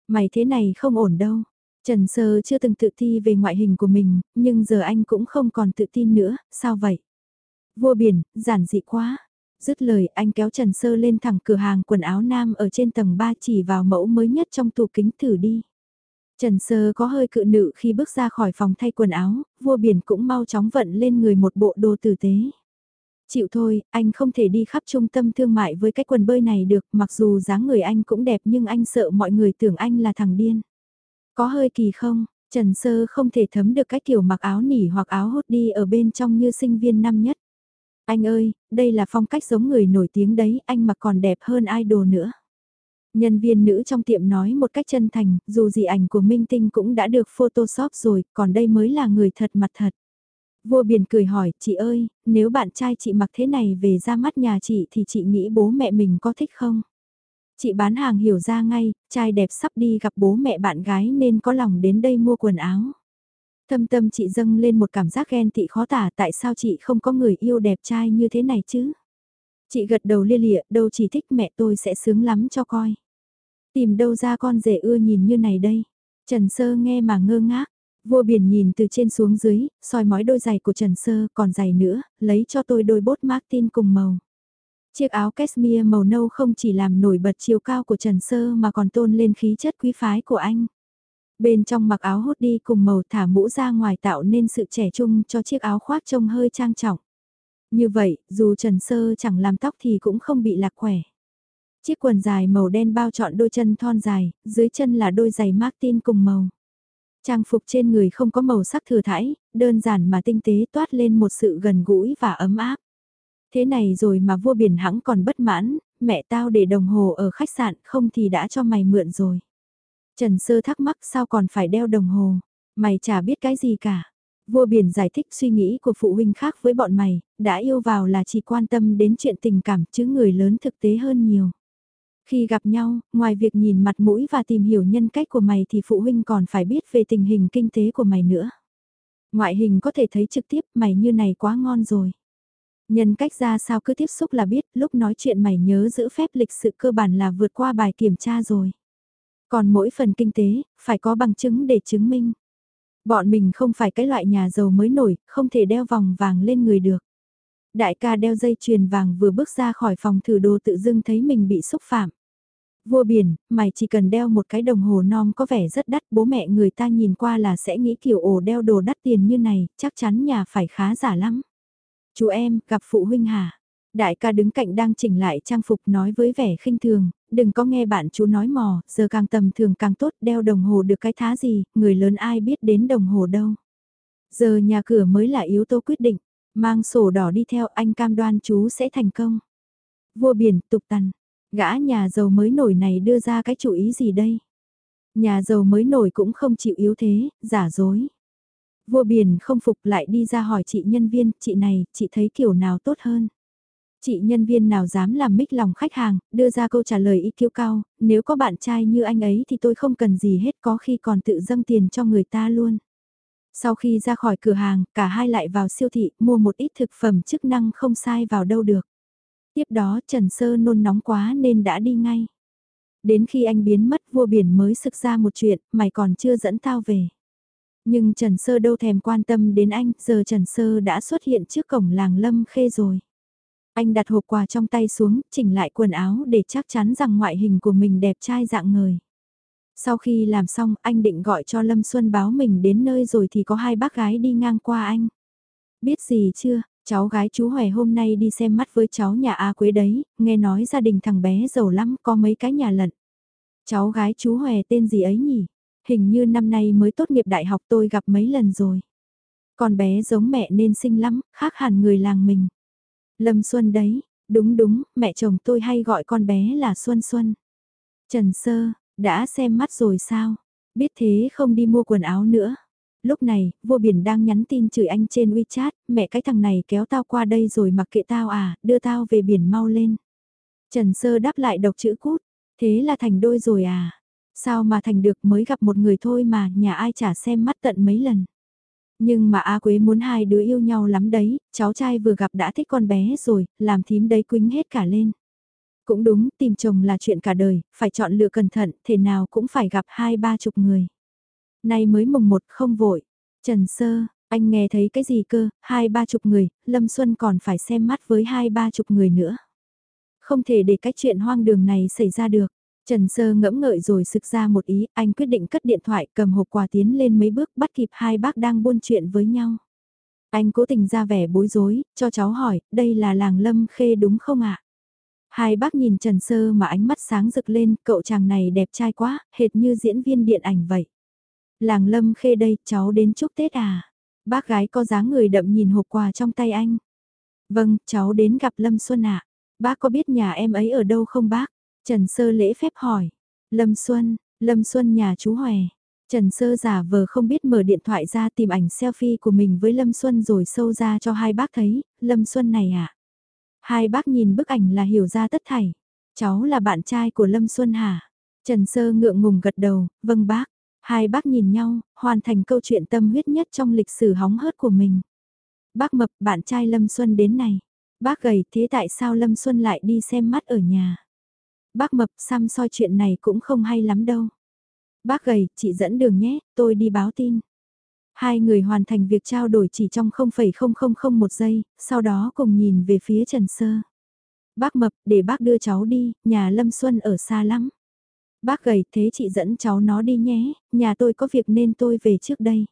Mày thế này không ổn đâu. Trần Sơ chưa từng tự ti về ngoại hình của mình, nhưng giờ anh cũng không còn tự tin nữa, sao vậy? Vua biển, giản dị quá. Dứt lời anh kéo Trần Sơ lên thẳng cửa hàng quần áo nam ở trên tầng 3 chỉ vào mẫu mới nhất trong tủ kính thử đi. Trần Sơ có hơi cự nữ khi bước ra khỏi phòng thay quần áo, vua biển cũng mau chóng vận lên người một bộ đồ tử tế. Chịu thôi, anh không thể đi khắp trung tâm thương mại với cái quần bơi này được, mặc dù dáng người anh cũng đẹp nhưng anh sợ mọi người tưởng anh là thằng điên. Có hơi kỳ không, Trần Sơ không thể thấm được cái kiểu mặc áo nỉ hoặc áo hốt đi ở bên trong như sinh viên năm nhất. Anh ơi, đây là phong cách giống người nổi tiếng đấy, anh mặc còn đẹp hơn idol nữa. Nhân viên nữ trong tiệm nói một cách chân thành, dù gì ảnh của Minh Tinh cũng đã được photoshop rồi, còn đây mới là người thật mặt thật. Vua biển cười hỏi, chị ơi, nếu bạn trai chị mặc thế này về ra mắt nhà chị thì chị nghĩ bố mẹ mình có thích không? Chị bán hàng hiểu ra ngay, trai đẹp sắp đi gặp bố mẹ bạn gái nên có lòng đến đây mua quần áo. Thâm tâm chị dâng lên một cảm giác ghen tị khó tả tại sao chị không có người yêu đẹp trai như thế này chứ? Chị gật đầu lia lịa, đâu chỉ thích mẹ tôi sẽ sướng lắm cho coi. Tìm đâu ra con rể ưa nhìn như này đây? Trần Sơ nghe mà ngơ ngác. Vua biển nhìn từ trên xuống dưới, soi mói đôi giày của Trần Sơ còn giày nữa, lấy cho tôi đôi bốt Martin cùng màu. Chiếc áo cashmere màu nâu không chỉ làm nổi bật chiều cao của Trần Sơ mà còn tôn lên khí chất quý phái của anh. Bên trong mặc áo hốt đi cùng màu thả mũ ra ngoài tạo nên sự trẻ trung cho chiếc áo khoác trông hơi trang trọng. Như vậy, dù Trần Sơ chẳng làm tóc thì cũng không bị lạc khỏe. Chiếc quần dài màu đen bao trọn đôi chân thon dài, dưới chân là đôi giày Martin cùng màu. Trang phục trên người không có màu sắc thừa thãi, đơn giản mà tinh tế toát lên một sự gần gũi và ấm áp. Thế này rồi mà vua biển hãng còn bất mãn, mẹ tao để đồng hồ ở khách sạn không thì đã cho mày mượn rồi. Trần Sơ thắc mắc sao còn phải đeo đồng hồ, mày chả biết cái gì cả. Vua biển giải thích suy nghĩ của phụ huynh khác với bọn mày, đã yêu vào là chỉ quan tâm đến chuyện tình cảm chứ người lớn thực tế hơn nhiều. Khi gặp nhau, ngoài việc nhìn mặt mũi và tìm hiểu nhân cách của mày thì phụ huynh còn phải biết về tình hình kinh tế của mày nữa. Ngoại hình có thể thấy trực tiếp mày như này quá ngon rồi. Nhân cách ra sao cứ tiếp xúc là biết, lúc nói chuyện mày nhớ giữ phép lịch sự cơ bản là vượt qua bài kiểm tra rồi. Còn mỗi phần kinh tế, phải có bằng chứng để chứng minh. Bọn mình không phải cái loại nhà giàu mới nổi, không thể đeo vòng vàng lên người được. Đại ca đeo dây chuyền vàng vừa bước ra khỏi phòng thử đồ tự dưng thấy mình bị xúc phạm. Vua biển, mày chỉ cần đeo một cái đồng hồ non có vẻ rất đắt, bố mẹ người ta nhìn qua là sẽ nghĩ kiểu ổ đeo đồ đắt tiền như này, chắc chắn nhà phải khá giả lắm. Chú em, gặp phụ huynh hả? Đại ca đứng cạnh đang chỉnh lại trang phục nói với vẻ khinh thường, đừng có nghe bạn chú nói mò, giờ càng tầm thường càng tốt, đeo đồng hồ được cái thá gì, người lớn ai biết đến đồng hồ đâu. Giờ nhà cửa mới là yếu tố quyết định, mang sổ đỏ đi theo anh cam đoan chú sẽ thành công. Vua biển, tục tằn, gã nhà giàu mới nổi này đưa ra cái chủ ý gì đây? Nhà giàu mới nổi cũng không chịu yếu thế, giả dối. Vua biển không phục lại đi ra hỏi chị nhân viên, chị này, chị thấy kiểu nào tốt hơn? Chị nhân viên nào dám làm mích lòng khách hàng, đưa ra câu trả lời ý kiêu cao, nếu có bạn trai như anh ấy thì tôi không cần gì hết có khi còn tự dâng tiền cho người ta luôn. Sau khi ra khỏi cửa hàng, cả hai lại vào siêu thị mua một ít thực phẩm chức năng không sai vào đâu được. Tiếp đó Trần Sơ nôn nóng quá nên đã đi ngay. Đến khi anh biến mất vua biển mới sực ra một chuyện, mày còn chưa dẫn tao về. Nhưng Trần Sơ đâu thèm quan tâm đến anh, giờ Trần Sơ đã xuất hiện trước cổng làng Lâm Khê rồi. Anh đặt hộp quà trong tay xuống, chỉnh lại quần áo để chắc chắn rằng ngoại hình của mình đẹp trai dạng người. Sau khi làm xong, anh định gọi cho Lâm Xuân báo mình đến nơi rồi thì có hai bác gái đi ngang qua anh. Biết gì chưa, cháu gái chú Hòe hôm nay đi xem mắt với cháu nhà A Quế đấy, nghe nói gia đình thằng bé giàu lắm, có mấy cái nhà lận. Cháu gái chú Hòe tên gì ấy nhỉ? Hình như năm nay mới tốt nghiệp đại học tôi gặp mấy lần rồi. Con bé giống mẹ nên xinh lắm, khác hẳn người làng mình. Lâm Xuân đấy, đúng đúng, mẹ chồng tôi hay gọi con bé là Xuân Xuân. Trần Sơ, đã xem mắt rồi sao? Biết thế không đi mua quần áo nữa. Lúc này, vua biển đang nhắn tin chửi anh trên WeChat, mẹ cái thằng này kéo tao qua đây rồi mặc kệ tao à, đưa tao về biển mau lên. Trần Sơ đáp lại độc chữ cút, thế là thành đôi rồi à? Sao mà thành được mới gặp một người thôi mà nhà ai chả xem mắt tận mấy lần. Nhưng mà A Quế muốn hai đứa yêu nhau lắm đấy, cháu trai vừa gặp đã thích con bé rồi, làm thím đấy quính hết cả lên. Cũng đúng, tìm chồng là chuyện cả đời, phải chọn lựa cẩn thận, thế nào cũng phải gặp hai ba chục người. Nay mới mùng một không vội. Trần Sơ, anh nghe thấy cái gì cơ, hai ba chục người, Lâm Xuân còn phải xem mắt với hai ba chục người nữa. Không thể để cái chuyện hoang đường này xảy ra được. Trần Sơ ngẫm ngợi rồi sực ra một ý, anh quyết định cất điện thoại cầm hộp quà tiến lên mấy bước bắt kịp hai bác đang buôn chuyện với nhau. Anh cố tình ra vẻ bối rối, cho cháu hỏi, đây là làng Lâm Khê đúng không ạ? Hai bác nhìn Trần Sơ mà ánh mắt sáng rực lên, cậu chàng này đẹp trai quá, hệt như diễn viên điện ảnh vậy. Làng Lâm Khê đây, cháu đến chúc Tết à? Bác gái có dáng người đậm nhìn hộp quà trong tay anh. Vâng, cháu đến gặp Lâm Xuân ạ. Bác có biết nhà em ấy ở đâu không bác? Trần Sơ lễ phép hỏi. Lâm Xuân, Lâm Xuân nhà chú Hòe. Trần Sơ giả vờ không biết mở điện thoại ra tìm ảnh selfie của mình với Lâm Xuân rồi sâu ra cho hai bác thấy, Lâm Xuân này à? Hai bác nhìn bức ảnh là hiểu ra tất thảy. Cháu là bạn trai của Lâm Xuân hả? Trần Sơ ngượng ngùng gật đầu, vâng bác. Hai bác nhìn nhau, hoàn thành câu chuyện tâm huyết nhất trong lịch sử hóng hớt của mình. Bác Mập, bạn trai Lâm Xuân đến này. Bác gầy, thế tại sao Lâm Xuân lại đi xem mắt ở nhà? Bác Mập xăm soi chuyện này cũng không hay lắm đâu. Bác gầy, chị dẫn đường nhé, tôi đi báo tin. Hai người hoàn thành việc trao đổi chỉ trong 0,0001 giây, sau đó cùng nhìn về phía Trần Sơ. Bác Mập, để bác đưa cháu đi, nhà Lâm Xuân ở xa lắm. Bác gầy, thế chị dẫn cháu nó đi nhé, nhà tôi có việc nên tôi về trước đây.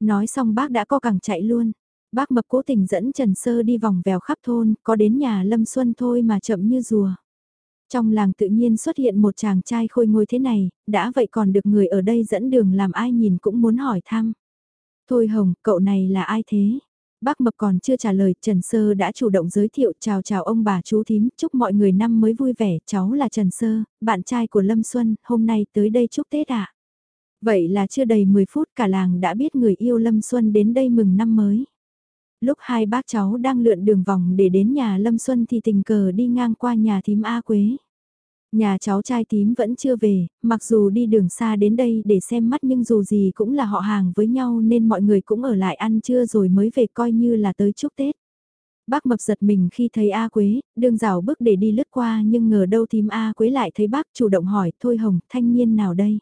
Nói xong bác đã co cẳng chạy luôn. Bác Mập cố tình dẫn Trần Sơ đi vòng vèo khắp thôn, có đến nhà Lâm Xuân thôi mà chậm như rùa. Trong làng tự nhiên xuất hiện một chàng trai khôi ngôi thế này, đã vậy còn được người ở đây dẫn đường làm ai nhìn cũng muốn hỏi thăm. Thôi Hồng, cậu này là ai thế? Bác Mập còn chưa trả lời, Trần Sơ đã chủ động giới thiệu chào chào ông bà chú thím, chúc mọi người năm mới vui vẻ, cháu là Trần Sơ, bạn trai của Lâm Xuân, hôm nay tới đây chúc Tết ạ. À? Vậy là chưa đầy 10 phút cả làng đã biết người yêu Lâm Xuân đến đây mừng năm mới. Lúc hai bác cháu đang lượn đường vòng để đến nhà Lâm Xuân thì tình cờ đi ngang qua nhà thím A Quế. Nhà cháu trai tím vẫn chưa về, mặc dù đi đường xa đến đây để xem mắt nhưng dù gì cũng là họ hàng với nhau nên mọi người cũng ở lại ăn trưa rồi mới về coi như là tới chúc Tết. Bác mập giật mình khi thấy A Quế, đường rào bước để đi lướt qua nhưng ngờ đâu thím A Quế lại thấy bác chủ động hỏi, thôi Hồng, thanh niên nào đây?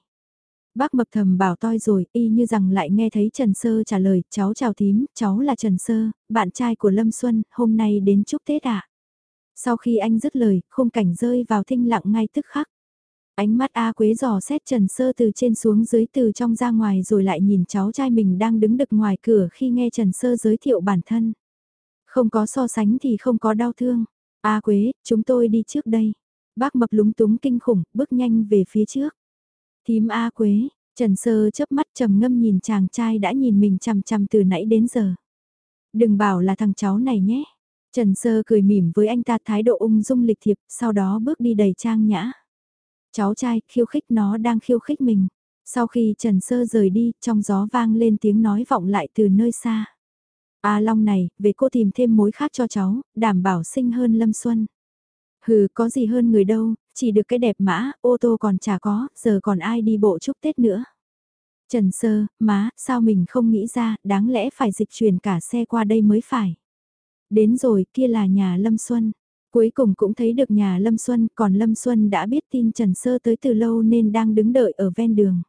Bác mập thầm bảo toi rồi, y như rằng lại nghe thấy Trần Sơ trả lời, cháu chào thím, cháu là Trần Sơ, bạn trai của Lâm Xuân, hôm nay đến chúc Tết ạ. À? Sau khi anh dứt lời, khung cảnh rơi vào thinh lặng ngay tức khắc. Ánh mắt A Quế dò xét Trần Sơ từ trên xuống dưới từ trong ra ngoài rồi lại nhìn cháu trai mình đang đứng đực ngoài cửa khi nghe Trần Sơ giới thiệu bản thân. Không có so sánh thì không có đau thương. A Quế, chúng tôi đi trước đây. Bác mập lúng túng kinh khủng, bước nhanh về phía trước. Thím A Quế, Trần Sơ chớp mắt trầm ngâm nhìn chàng trai đã nhìn mình chằm chằm từ nãy đến giờ. Đừng bảo là thằng cháu này nhé. Trần Sơ cười mỉm với anh ta thái độ ung dung lịch thiệp, sau đó bước đi đầy trang nhã. Cháu trai, khiêu khích nó đang khiêu khích mình. Sau khi Trần Sơ rời đi, trong gió vang lên tiếng nói vọng lại từ nơi xa. A Long này, về cô tìm thêm mối khác cho cháu, đảm bảo sinh hơn Lâm Xuân. Hừ, có gì hơn người đâu, chỉ được cái đẹp mã, ô tô còn chả có, giờ còn ai đi bộ chúc Tết nữa. Trần Sơ, má, sao mình không nghĩ ra, đáng lẽ phải dịch chuyển cả xe qua đây mới phải. Đến rồi, kia là nhà Lâm Xuân. Cuối cùng cũng thấy được nhà Lâm Xuân, còn Lâm Xuân đã biết tin Trần Sơ tới từ lâu nên đang đứng đợi ở ven đường.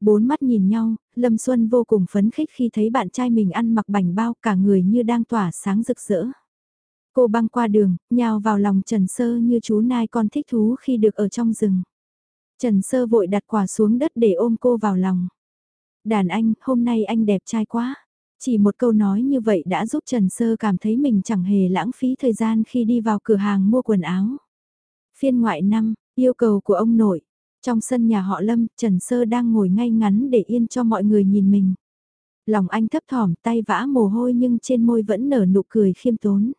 Bốn mắt nhìn nhau, Lâm Xuân vô cùng phấn khích khi thấy bạn trai mình ăn mặc bảnh bao cả người như đang tỏa sáng rực rỡ. Cô băng qua đường, nhào vào lòng Trần Sơ như chú nai con thích thú khi được ở trong rừng. Trần Sơ vội đặt quả xuống đất để ôm cô vào lòng. Đàn anh, hôm nay anh đẹp trai quá. Chỉ một câu nói như vậy đã giúp Trần Sơ cảm thấy mình chẳng hề lãng phí thời gian khi đi vào cửa hàng mua quần áo. Phiên ngoại năm, yêu cầu của ông nội. Trong sân nhà họ Lâm, Trần Sơ đang ngồi ngay ngắn để yên cho mọi người nhìn mình. Lòng anh thấp thỏm tay vã mồ hôi nhưng trên môi vẫn nở nụ cười khiêm tốn.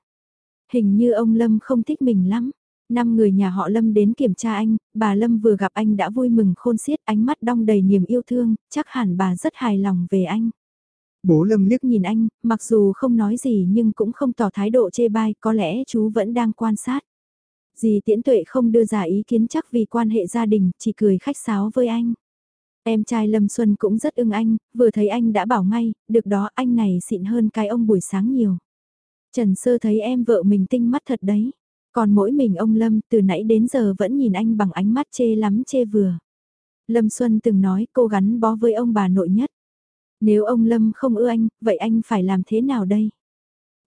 Hình như ông Lâm không thích mình lắm. Năm người nhà họ Lâm đến kiểm tra anh, bà Lâm vừa gặp anh đã vui mừng khôn xiết ánh mắt đong đầy niềm yêu thương, chắc hẳn bà rất hài lòng về anh. Bố Lâm liếc nhìn anh, mặc dù không nói gì nhưng cũng không tỏ thái độ chê bai, có lẽ chú vẫn đang quan sát. Dì Tiễn Tuệ không đưa ra ý kiến chắc vì quan hệ gia đình, chỉ cười khách sáo với anh. Em trai Lâm Xuân cũng rất ưng anh, vừa thấy anh đã bảo ngay, được đó anh này xịn hơn cái ông buổi sáng nhiều. Trần Sơ thấy em vợ mình tinh mắt thật đấy. Còn mỗi mình ông Lâm từ nãy đến giờ vẫn nhìn anh bằng ánh mắt chê lắm chê vừa. Lâm Xuân từng nói cô gắn bó với ông bà nội nhất. Nếu ông Lâm không ưa anh, vậy anh phải làm thế nào đây?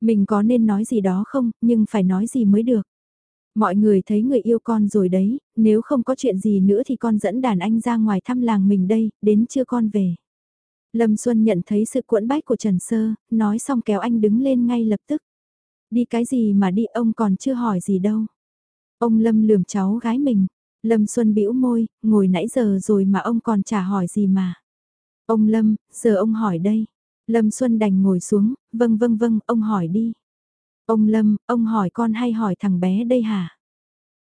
Mình có nên nói gì đó không, nhưng phải nói gì mới được. Mọi người thấy người yêu con rồi đấy, nếu không có chuyện gì nữa thì con dẫn đàn anh ra ngoài thăm làng mình đây, đến chưa con về. Lâm Xuân nhận thấy sự cuộn bách của Trần Sơ, nói xong kéo anh đứng lên ngay lập tức. Đi cái gì mà đi ông còn chưa hỏi gì đâu. Ông Lâm lườm cháu gái mình. Lâm Xuân bĩu môi, ngồi nãy giờ rồi mà ông còn chả hỏi gì mà. Ông Lâm, giờ ông hỏi đây. Lâm Xuân đành ngồi xuống, vâng vâng vâng, ông hỏi đi. Ông Lâm, ông hỏi con hay hỏi thằng bé đây hả?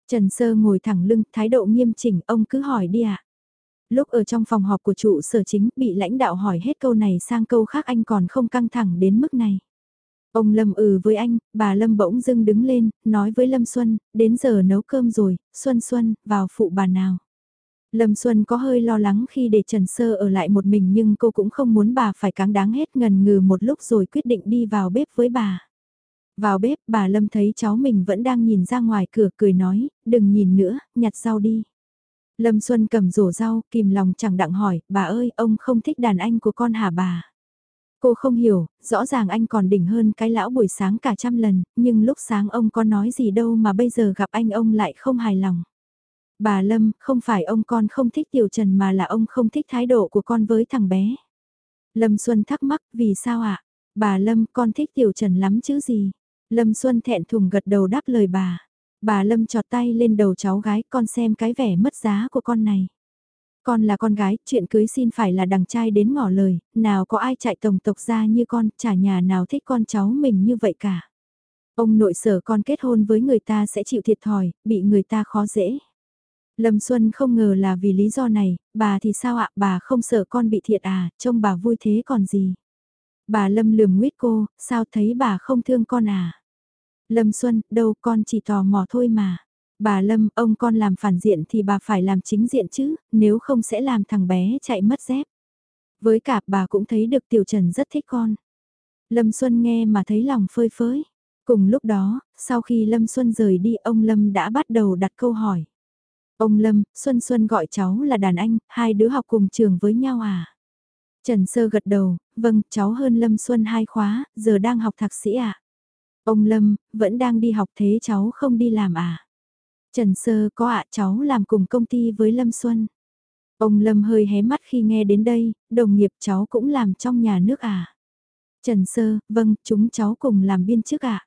Trần Sơ ngồi thẳng lưng, thái độ nghiêm chỉnh, ông cứ hỏi đi ạ. À? Lúc ở trong phòng họp của trụ sở chính bị lãnh đạo hỏi hết câu này sang câu khác anh còn không căng thẳng đến mức này. Ông Lâm ừ với anh, bà Lâm bỗng dưng đứng lên, nói với Lâm Xuân, đến giờ nấu cơm rồi, Xuân Xuân, vào phụ bà nào. Lâm Xuân có hơi lo lắng khi để Trần Sơ ở lại một mình nhưng cô cũng không muốn bà phải cáng đáng hết ngần ngừ một lúc rồi quyết định đi vào bếp với bà. Vào bếp bà Lâm thấy cháu mình vẫn đang nhìn ra ngoài cửa cười nói, đừng nhìn nữa, nhặt rau đi. Lâm Xuân cầm rổ rau, kìm lòng chẳng đặng hỏi, bà ơi, ông không thích đàn anh của con hả bà? Cô không hiểu, rõ ràng anh còn đỉnh hơn cái lão buổi sáng cả trăm lần, nhưng lúc sáng ông có nói gì đâu mà bây giờ gặp anh ông lại không hài lòng. Bà Lâm, không phải ông con không thích Tiểu Trần mà là ông không thích thái độ của con với thằng bé. Lâm Xuân thắc mắc, vì sao ạ? Bà Lâm, con thích Tiểu Trần lắm chứ gì? Lâm Xuân thẹn thùng gật đầu đáp lời bà. Bà Lâm trọt tay lên đầu cháu gái con xem cái vẻ mất giá của con này. Con là con gái, chuyện cưới xin phải là đằng trai đến ngỏ lời, nào có ai chạy tổng tộc ra như con, chả nhà nào thích con cháu mình như vậy cả. Ông nội sở con kết hôn với người ta sẽ chịu thiệt thòi, bị người ta khó dễ. Lâm Xuân không ngờ là vì lý do này, bà thì sao ạ, bà không sợ con bị thiệt à, trông bà vui thế còn gì. Bà Lâm lườm nguyết cô, sao thấy bà không thương con à. Lâm Xuân, đâu con chỉ tò mò thôi mà. Bà Lâm, ông con làm phản diện thì bà phải làm chính diện chứ, nếu không sẽ làm thằng bé chạy mất dép. Với cả bà cũng thấy được Tiểu Trần rất thích con. Lâm Xuân nghe mà thấy lòng phơi phới. Cùng lúc đó, sau khi Lâm Xuân rời đi ông Lâm đã bắt đầu đặt câu hỏi. Ông Lâm, Xuân Xuân gọi cháu là đàn anh, hai đứa học cùng trường với nhau à? Trần Sơ gật đầu, vâng, cháu hơn Lâm Xuân hai khóa, giờ đang học thạc sĩ à? Ông Lâm, vẫn đang đi học thế cháu không đi làm à? Trần Sơ có ạ cháu làm cùng công ty với Lâm Xuân. Ông Lâm hơi hé mắt khi nghe đến đây, đồng nghiệp cháu cũng làm trong nhà nước à? Trần Sơ, vâng, chúng cháu cùng làm biên chức ạ.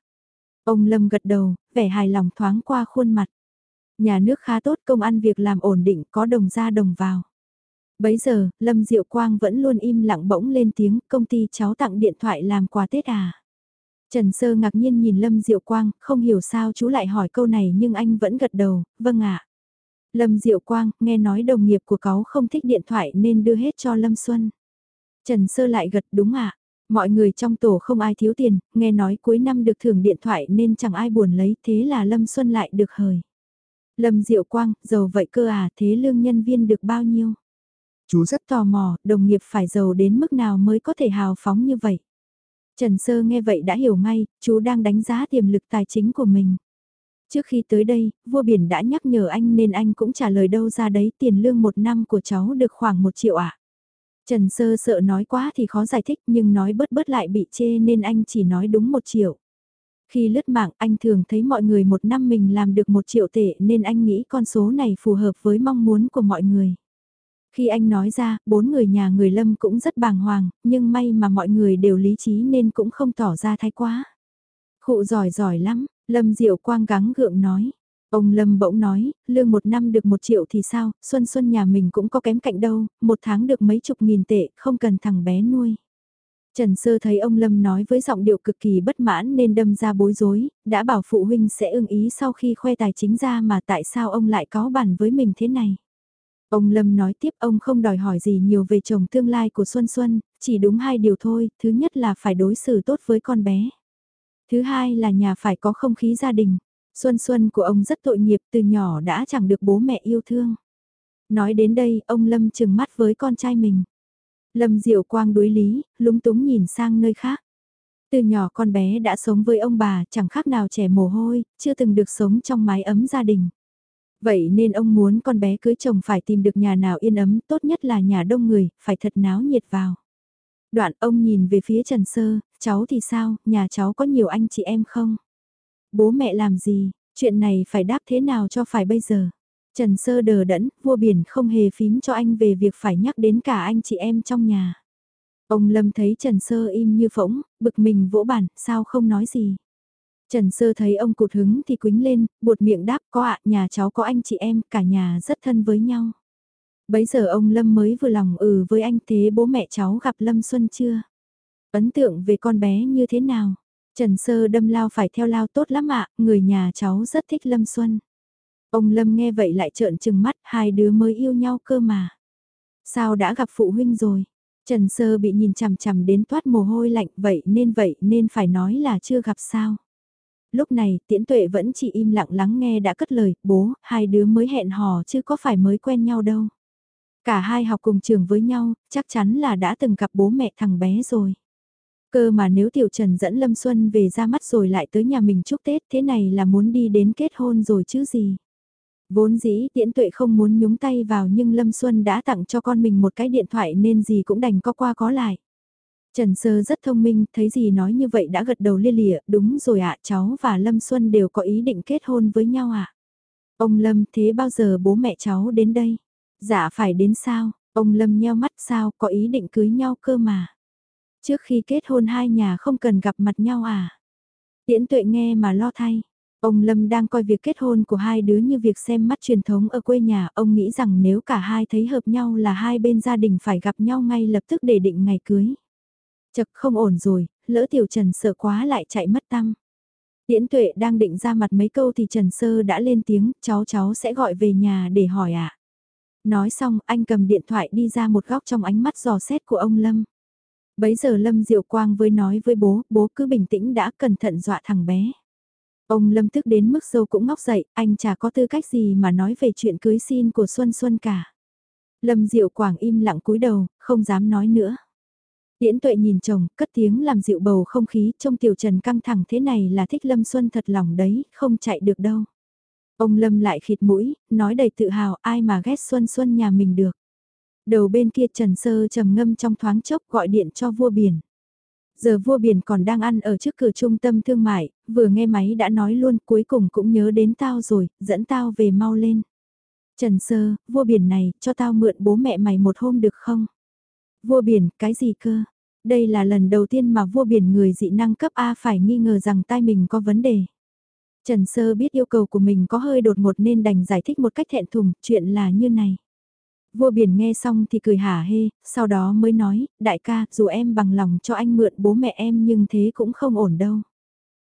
Ông Lâm gật đầu, vẻ hài lòng thoáng qua khuôn mặt. Nhà nước khá tốt công ăn việc làm ổn định có đồng ra đồng vào. Bấy giờ, Lâm Diệu Quang vẫn luôn im lặng bỗng lên tiếng công ty cháu tặng điện thoại làm quà Tết à. Trần Sơ ngạc nhiên nhìn Lâm Diệu Quang, không hiểu sao chú lại hỏi câu này nhưng anh vẫn gật đầu, vâng ạ. Lâm Diệu Quang, nghe nói đồng nghiệp của cáu không thích điện thoại nên đưa hết cho Lâm Xuân. Trần Sơ lại gật đúng ạ. Mọi người trong tổ không ai thiếu tiền, nghe nói cuối năm được thưởng điện thoại nên chẳng ai buồn lấy thế là Lâm Xuân lại được hời. Lâm Diệu Quang, giàu vậy cơ à, thế lương nhân viên được bao nhiêu? Chú rất tò mò, đồng nghiệp phải giàu đến mức nào mới có thể hào phóng như vậy? Trần Sơ nghe vậy đã hiểu ngay, chú đang đánh giá tiềm lực tài chính của mình. Trước khi tới đây, vua biển đã nhắc nhở anh nên anh cũng trả lời đâu ra đấy tiền lương một năm của cháu được khoảng một triệu ạ. À? Trần Sơ sợ nói quá thì khó giải thích nhưng nói bớt bớt lại bị chê nên anh chỉ nói đúng một triệu. Khi lướt mạng anh thường thấy mọi người một năm mình làm được một triệu tệ nên anh nghĩ con số này phù hợp với mong muốn của mọi người. Khi anh nói ra, bốn người nhà người Lâm cũng rất bàng hoàng, nhưng may mà mọi người đều lý trí nên cũng không tỏ ra thái quá. Khụ giỏi giỏi lắm, Lâm Diệu Quang gắng gượng nói. Ông Lâm bỗng nói, lương một năm được một triệu thì sao, Xuân Xuân nhà mình cũng có kém cạnh đâu, một tháng được mấy chục nghìn tệ, không cần thằng bé nuôi. Trần Sơ thấy ông Lâm nói với giọng điệu cực kỳ bất mãn nên đâm ra bối rối, đã bảo phụ huynh sẽ ưng ý sau khi khoe tài chính ra mà tại sao ông lại có bản với mình thế này. Ông Lâm nói tiếp ông không đòi hỏi gì nhiều về chồng tương lai của Xuân Xuân, chỉ đúng hai điều thôi, thứ nhất là phải đối xử tốt với con bé. Thứ hai là nhà phải có không khí gia đình. Xuân Xuân của ông rất tội nghiệp từ nhỏ đã chẳng được bố mẹ yêu thương. Nói đến đây, ông Lâm chừng mắt với con trai mình. Lâm Diệu Quang đối lý, lúng túng nhìn sang nơi khác. Từ nhỏ con bé đã sống với ông bà, chẳng khác nào trẻ mồ hôi, chưa từng được sống trong mái ấm gia đình. Vậy nên ông muốn con bé cưới chồng phải tìm được nhà nào yên ấm, tốt nhất là nhà đông người, phải thật náo nhiệt vào. Đoạn ông nhìn về phía Trần Sơ, cháu thì sao, nhà cháu có nhiều anh chị em không? Bố mẹ làm gì, chuyện này phải đáp thế nào cho phải bây giờ? Trần Sơ đờ đẫn, vua biển không hề phím cho anh về việc phải nhắc đến cả anh chị em trong nhà. Ông Lâm thấy Trần Sơ im như phỗng, bực mình vỗ bản, sao không nói gì. Trần Sơ thấy ông cụt hứng thì quính lên, buột miệng đáp có ạ, nhà cháu có anh chị em, cả nhà rất thân với nhau. Bấy giờ ông Lâm mới vừa lòng ừ với anh thế bố mẹ cháu gặp Lâm Xuân chưa? Ấn tượng về con bé như thế nào? Trần Sơ đâm lao phải theo lao tốt lắm ạ, người nhà cháu rất thích Lâm Xuân. Ông Lâm nghe vậy lại trợn trừng mắt, hai đứa mới yêu nhau cơ mà. Sao đã gặp phụ huynh rồi? Trần Sơ bị nhìn chằm chằm đến toát mồ hôi lạnh vậy nên vậy nên phải nói là chưa gặp sao. Lúc này tiễn tuệ vẫn chỉ im lặng lắng nghe đã cất lời, bố, hai đứa mới hẹn hò chứ có phải mới quen nhau đâu. Cả hai học cùng trường với nhau, chắc chắn là đã từng gặp bố mẹ thằng bé rồi. Cơ mà nếu Tiểu Trần dẫn Lâm Xuân về ra mắt rồi lại tới nhà mình chúc Tết thế này là muốn đi đến kết hôn rồi chứ gì. Vốn dĩ tiễn tuệ không muốn nhúng tay vào nhưng Lâm Xuân đã tặng cho con mình một cái điện thoại nên gì cũng đành có qua có lại. Trần Sơ rất thông minh, thấy gì nói như vậy đã gật đầu lia lịa, đúng rồi ạ, cháu và Lâm Xuân đều có ý định kết hôn với nhau ạ. Ông Lâm, thế bao giờ bố mẹ cháu đến đây? Dạ phải đến sao? Ông Lâm nheo mắt sao, có ý định cưới nhau cơ mà. Trước khi kết hôn hai nhà không cần gặp mặt nhau à? Tiễn tuệ nghe mà lo thay. Ông Lâm đang coi việc kết hôn của hai đứa như việc xem mắt truyền thống ở quê nhà, ông nghĩ rằng nếu cả hai thấy hợp nhau là hai bên gia đình phải gặp nhau ngay lập tức để định ngày cưới. Chật không ổn rồi, lỡ tiểu Trần sợ quá lại chạy mất tăng. Tiễn tuệ đang định ra mặt mấy câu thì Trần Sơ đã lên tiếng, cháu cháu sẽ gọi về nhà để hỏi ạ. À. Nói xong anh cầm điện thoại đi ra một góc trong ánh mắt giò xét của ông Lâm. Bấy giờ Lâm Diệu Quang với nói với bố, bố cứ bình tĩnh đã cẩn thận dọa thằng bé. Ông Lâm tức đến mức dâu cũng ngóc dậy, anh chả có tư cách gì mà nói về chuyện cưới xin của Xuân Xuân cả. Lâm Diệu Quảng im lặng cúi đầu, không dám nói nữa. Tiễn tuệ nhìn chồng, cất tiếng làm dịu bầu không khí, trông tiểu trần căng thẳng thế này là thích Lâm Xuân thật lòng đấy, không chạy được đâu. Ông Lâm lại khịt mũi, nói đầy tự hào ai mà ghét Xuân Xuân nhà mình được. Đầu bên kia Trần Sơ trầm ngâm trong thoáng chốc gọi điện cho vua biển. Giờ vua biển còn đang ăn ở trước cửa trung tâm thương mại, vừa nghe máy đã nói luôn cuối cùng cũng nhớ đến tao rồi, dẫn tao về mau lên. Trần Sơ, vua biển này, cho tao mượn bố mẹ mày một hôm được không? Vua biển, cái gì cơ? Đây là lần đầu tiên mà vua biển người dị năng cấp A phải nghi ngờ rằng tai mình có vấn đề. Trần Sơ biết yêu cầu của mình có hơi đột ngột nên đành giải thích một cách thẹn thùng, chuyện là như này. Vua biển nghe xong thì cười hả hê, sau đó mới nói, đại ca, dù em bằng lòng cho anh mượn bố mẹ em nhưng thế cũng không ổn đâu.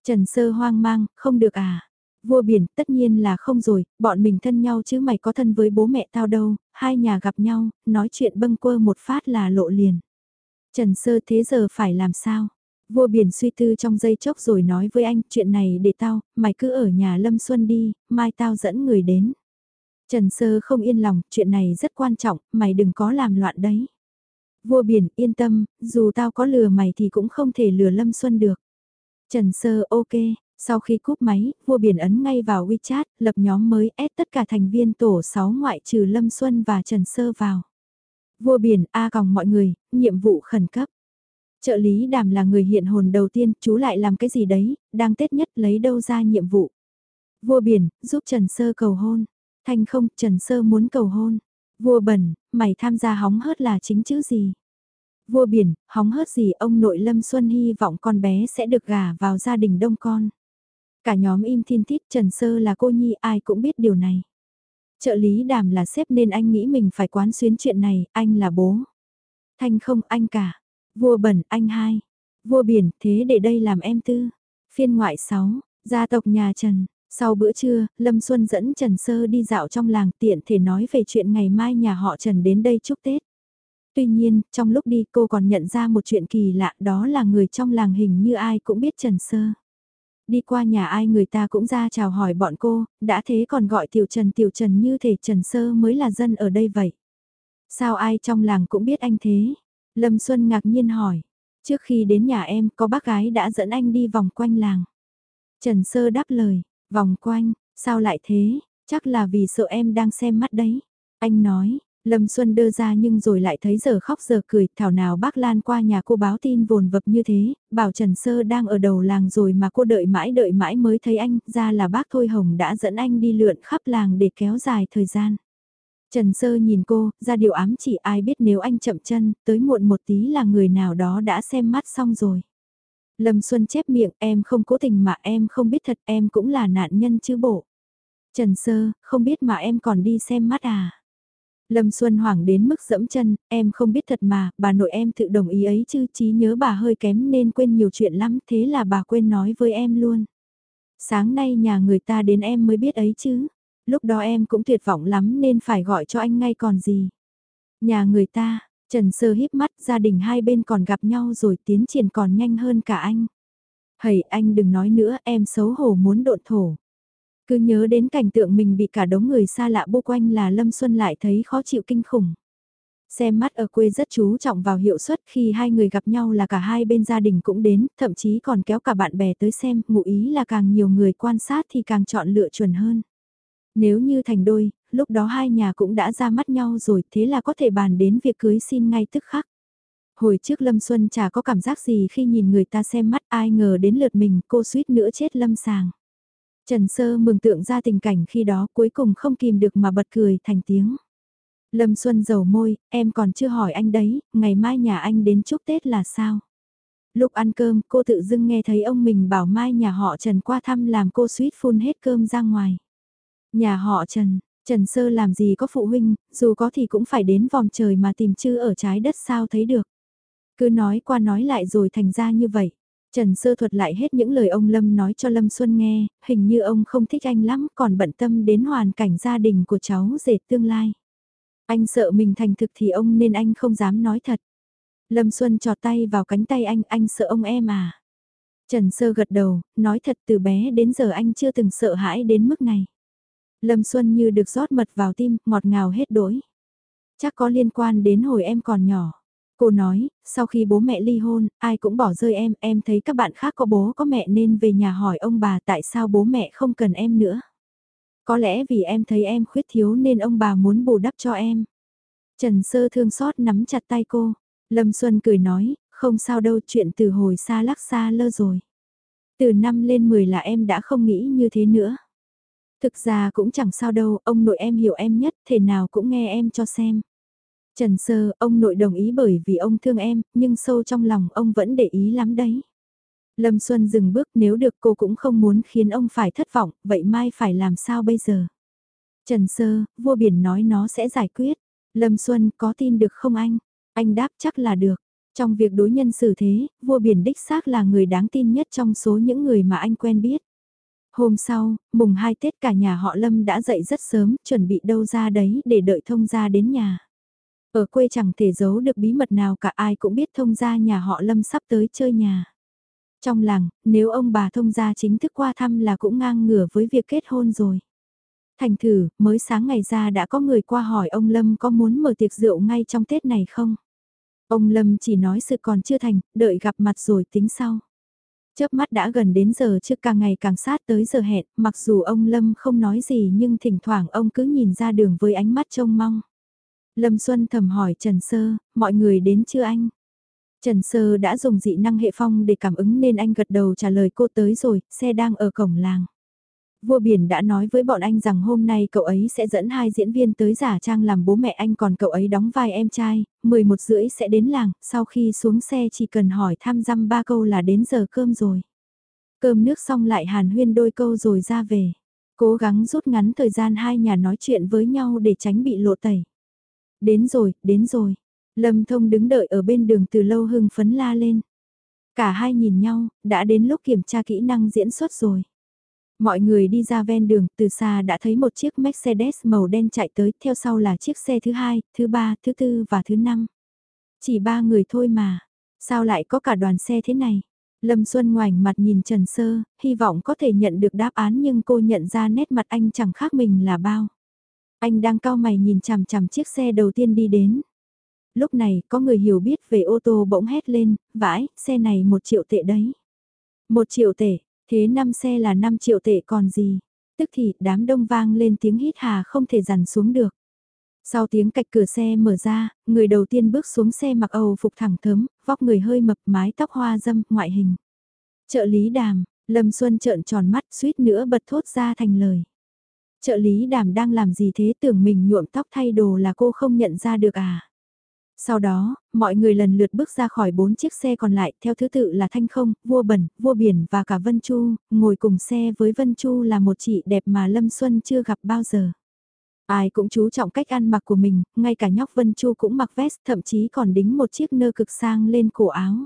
Trần Sơ hoang mang, không được à. Vua biển, tất nhiên là không rồi, bọn mình thân nhau chứ mày có thân với bố mẹ tao đâu, hai nhà gặp nhau, nói chuyện bâng quơ một phát là lộ liền. Trần Sơ thế giờ phải làm sao? Vua biển suy tư trong giây chốc rồi nói với anh, chuyện này để tao, mày cứ ở nhà Lâm Xuân đi, mai tao dẫn người đến. Trần Sơ không yên lòng, chuyện này rất quan trọng, mày đừng có làm loạn đấy. Vua biển, yên tâm, dù tao có lừa mày thì cũng không thể lừa Lâm Xuân được. Trần Sơ ok, sau khi cúp máy, vua biển ấn ngay vào WeChat, lập nhóm mới ép tất cả thành viên tổ 6 ngoại trừ Lâm Xuân và Trần Sơ vào. Vua biển A còng mọi người, nhiệm vụ khẩn cấp. Trợ lý đàm là người hiện hồn đầu tiên, chú lại làm cái gì đấy, đang tết nhất lấy đâu ra nhiệm vụ. Vua biển, giúp Trần Sơ cầu hôn. Thanh không, Trần Sơ muốn cầu hôn. Vua bẩn, mày tham gia hóng hớt là chính chữ gì? Vua biển, hóng hớt gì ông nội Lâm Xuân hy vọng con bé sẽ được gả vào gia đình đông con. Cả nhóm im thiên thít Trần Sơ là cô nhi ai cũng biết điều này. Trợ lý đàm là sếp nên anh nghĩ mình phải quán xuyến chuyện này, anh là bố. Thanh không anh cả. Vua bẩn anh hai. Vua biển thế để đây làm em tư. Phiên ngoại 6, gia tộc nhà Trần. Sau bữa trưa, Lâm Xuân dẫn Trần Sơ đi dạo trong làng tiện thể nói về chuyện ngày mai nhà họ Trần đến đây chúc Tết. Tuy nhiên, trong lúc đi cô còn nhận ra một chuyện kỳ lạ đó là người trong làng hình như ai cũng biết Trần Sơ. Đi qua nhà ai người ta cũng ra chào hỏi bọn cô, đã thế còn gọi Tiểu Trần Tiểu Trần như thể Trần Sơ mới là dân ở đây vậy. Sao ai trong làng cũng biết anh thế? Lâm Xuân ngạc nhiên hỏi. Trước khi đến nhà em có bác gái đã dẫn anh đi vòng quanh làng. Trần Sơ đáp lời, vòng quanh, sao lại thế? Chắc là vì sợ em đang xem mắt đấy. Anh nói, Lâm Xuân đưa ra nhưng rồi lại thấy giờ khóc giờ cười, thảo nào bác Lan qua nhà cô báo tin vồn vập như thế, bảo Trần Sơ đang ở đầu làng rồi mà cô đợi mãi đợi mãi mới thấy anh, ra là bác Thôi Hồng đã dẫn anh đi lượn khắp làng để kéo dài thời gian. Trần Sơ nhìn cô, ra điều ám chỉ ai biết nếu anh chậm chân, tới muộn một tí là người nào đó đã xem mắt xong rồi. Lâm Xuân chép miệng, em không cố tình mà em không biết thật, em cũng là nạn nhân chứ bộ. Trần Sơ, không biết mà em còn đi xem mắt à? Lâm Xuân hoảng đến mức dẫm chân, em không biết thật mà, bà nội em tự đồng ý ấy chứ, trí nhớ bà hơi kém nên quên nhiều chuyện lắm, thế là bà quên nói với em luôn. Sáng nay nhà người ta đến em mới biết ấy chứ, lúc đó em cũng tuyệt vọng lắm nên phải gọi cho anh ngay còn gì. Nhà người ta, Trần Sơ híp mắt gia đình hai bên còn gặp nhau rồi tiến triển còn nhanh hơn cả anh. Hầy anh đừng nói nữa em xấu hổ muốn độn thổ. Cứ nhớ đến cảnh tượng mình bị cả đống người xa lạ bô quanh là Lâm Xuân lại thấy khó chịu kinh khủng. Xem mắt ở quê rất chú trọng vào hiệu suất khi hai người gặp nhau là cả hai bên gia đình cũng đến, thậm chí còn kéo cả bạn bè tới xem, ngụ ý là càng nhiều người quan sát thì càng chọn lựa chuẩn hơn. Nếu như thành đôi, lúc đó hai nhà cũng đã ra mắt nhau rồi, thế là có thể bàn đến việc cưới xin ngay tức khắc. Hồi trước Lâm Xuân chả có cảm giác gì khi nhìn người ta xem mắt ai ngờ đến lượt mình cô suýt nữa chết lâm sàng. Trần Sơ mừng tượng ra tình cảnh khi đó cuối cùng không kìm được mà bật cười thành tiếng. Lâm Xuân dầu môi, em còn chưa hỏi anh đấy, ngày mai nhà anh đến chúc Tết là sao? Lúc ăn cơm, cô tự dưng nghe thấy ông mình bảo mai nhà họ Trần qua thăm làm cô suýt phun hết cơm ra ngoài. Nhà họ Trần, Trần Sơ làm gì có phụ huynh, dù có thì cũng phải đến vòng trời mà tìm chư ở trái đất sao thấy được. Cứ nói qua nói lại rồi thành ra như vậy. Trần Sơ thuật lại hết những lời ông Lâm nói cho Lâm Xuân nghe, hình như ông không thích anh lắm còn bận tâm đến hoàn cảnh gia đình của cháu dệt tương lai. Anh sợ mình thành thực thì ông nên anh không dám nói thật. Lâm Xuân trọt tay vào cánh tay anh, anh sợ ông em à. Trần Sơ gật đầu, nói thật từ bé đến giờ anh chưa từng sợ hãi đến mức này. Lâm Xuân như được rót mật vào tim, ngọt ngào hết đỗi. Chắc có liên quan đến hồi em còn nhỏ. Cô nói, sau khi bố mẹ ly hôn, ai cũng bỏ rơi em, em thấy các bạn khác có bố có mẹ nên về nhà hỏi ông bà tại sao bố mẹ không cần em nữa. Có lẽ vì em thấy em khuyết thiếu nên ông bà muốn bù đắp cho em. Trần Sơ thương xót nắm chặt tay cô. Lâm Xuân cười nói, không sao đâu chuyện từ hồi xa lắc xa lơ rồi. Từ năm lên 10 là em đã không nghĩ như thế nữa. Thực ra cũng chẳng sao đâu, ông nội em hiểu em nhất, thể nào cũng nghe em cho xem. Trần Sơ, ông nội đồng ý bởi vì ông thương em, nhưng sâu trong lòng ông vẫn để ý lắm đấy. Lâm Xuân dừng bước nếu được cô cũng không muốn khiến ông phải thất vọng, vậy mai phải làm sao bây giờ? Trần Sơ, vua biển nói nó sẽ giải quyết. Lâm Xuân có tin được không anh? Anh đáp chắc là được. Trong việc đối nhân xử thế, vua biển đích xác là người đáng tin nhất trong số những người mà anh quen biết. Hôm sau, mùng 2 Tết cả nhà họ Lâm đã dậy rất sớm, chuẩn bị đâu ra đấy để đợi thông gia đến nhà. Ở quê chẳng thể giấu được bí mật nào cả ai cũng biết thông gia nhà họ Lâm sắp tới chơi nhà. Trong làng, nếu ông bà thông gia chính thức qua thăm là cũng ngang ngửa với việc kết hôn rồi. Thành thử, mới sáng ngày ra đã có người qua hỏi ông Lâm có muốn mở tiệc rượu ngay trong Tết này không? Ông Lâm chỉ nói sự còn chưa thành, đợi gặp mặt rồi tính sau. Chớp mắt đã gần đến giờ chứ càng ngày càng sát tới giờ hẹn, mặc dù ông Lâm không nói gì nhưng thỉnh thoảng ông cứ nhìn ra đường với ánh mắt trông mong. Lâm Xuân thầm hỏi Trần Sơ, mọi người đến chưa anh? Trần Sơ đã dùng dị năng hệ phong để cảm ứng nên anh gật đầu trả lời cô tới rồi, xe đang ở cổng làng. Vua Biển đã nói với bọn anh rằng hôm nay cậu ấy sẽ dẫn hai diễn viên tới giả trang làm bố mẹ anh còn cậu ấy đóng vai em trai, 11 rưỡi sẽ đến làng, sau khi xuống xe chỉ cần hỏi thăm dăm ba câu là đến giờ cơm rồi. Cơm nước xong lại hàn huyên đôi câu rồi ra về. Cố gắng rút ngắn thời gian hai nhà nói chuyện với nhau để tránh bị lộ tẩy. Đến rồi, đến rồi. Lâm Thông đứng đợi ở bên đường từ lâu hưng phấn la lên. Cả hai nhìn nhau, đã đến lúc kiểm tra kỹ năng diễn xuất rồi. Mọi người đi ra ven đường, từ xa đã thấy một chiếc Mercedes màu đen chạy tới, theo sau là chiếc xe thứ hai, thứ ba, thứ tư và thứ năm. Chỉ ba người thôi mà, sao lại có cả đoàn xe thế này? Lâm Xuân ngoảnh mặt nhìn Trần Sơ, hy vọng có thể nhận được đáp án nhưng cô nhận ra nét mặt anh chẳng khác mình là bao. Anh đang cao mày nhìn chằm chằm chiếc xe đầu tiên đi đến. Lúc này, có người hiểu biết về ô tô bỗng hét lên, vãi, xe này một triệu tệ đấy. Một triệu tệ, thế năm xe là 5 triệu tệ còn gì? Tức thì, đám đông vang lên tiếng hít hà không thể dằn xuống được. Sau tiếng cạch cửa xe mở ra, người đầu tiên bước xuống xe mặc Âu phục thẳng thớm, vóc người hơi mập mái tóc hoa dâm, ngoại hình. Trợ lý đàm, Lâm Xuân trợn tròn mắt suýt nữa bật thốt ra thành lời. Trợ lý đàm đang làm gì thế tưởng mình nhuộm tóc thay đồ là cô không nhận ra được à. Sau đó, mọi người lần lượt bước ra khỏi bốn chiếc xe còn lại theo thứ tự là Thanh Không, Vua Bẩn, Vua Biển và cả Vân Chu, ngồi cùng xe với Vân Chu là một chị đẹp mà Lâm Xuân chưa gặp bao giờ. Ai cũng chú trọng cách ăn mặc của mình, ngay cả nhóc Vân Chu cũng mặc vest thậm chí còn đính một chiếc nơ cực sang lên cổ áo.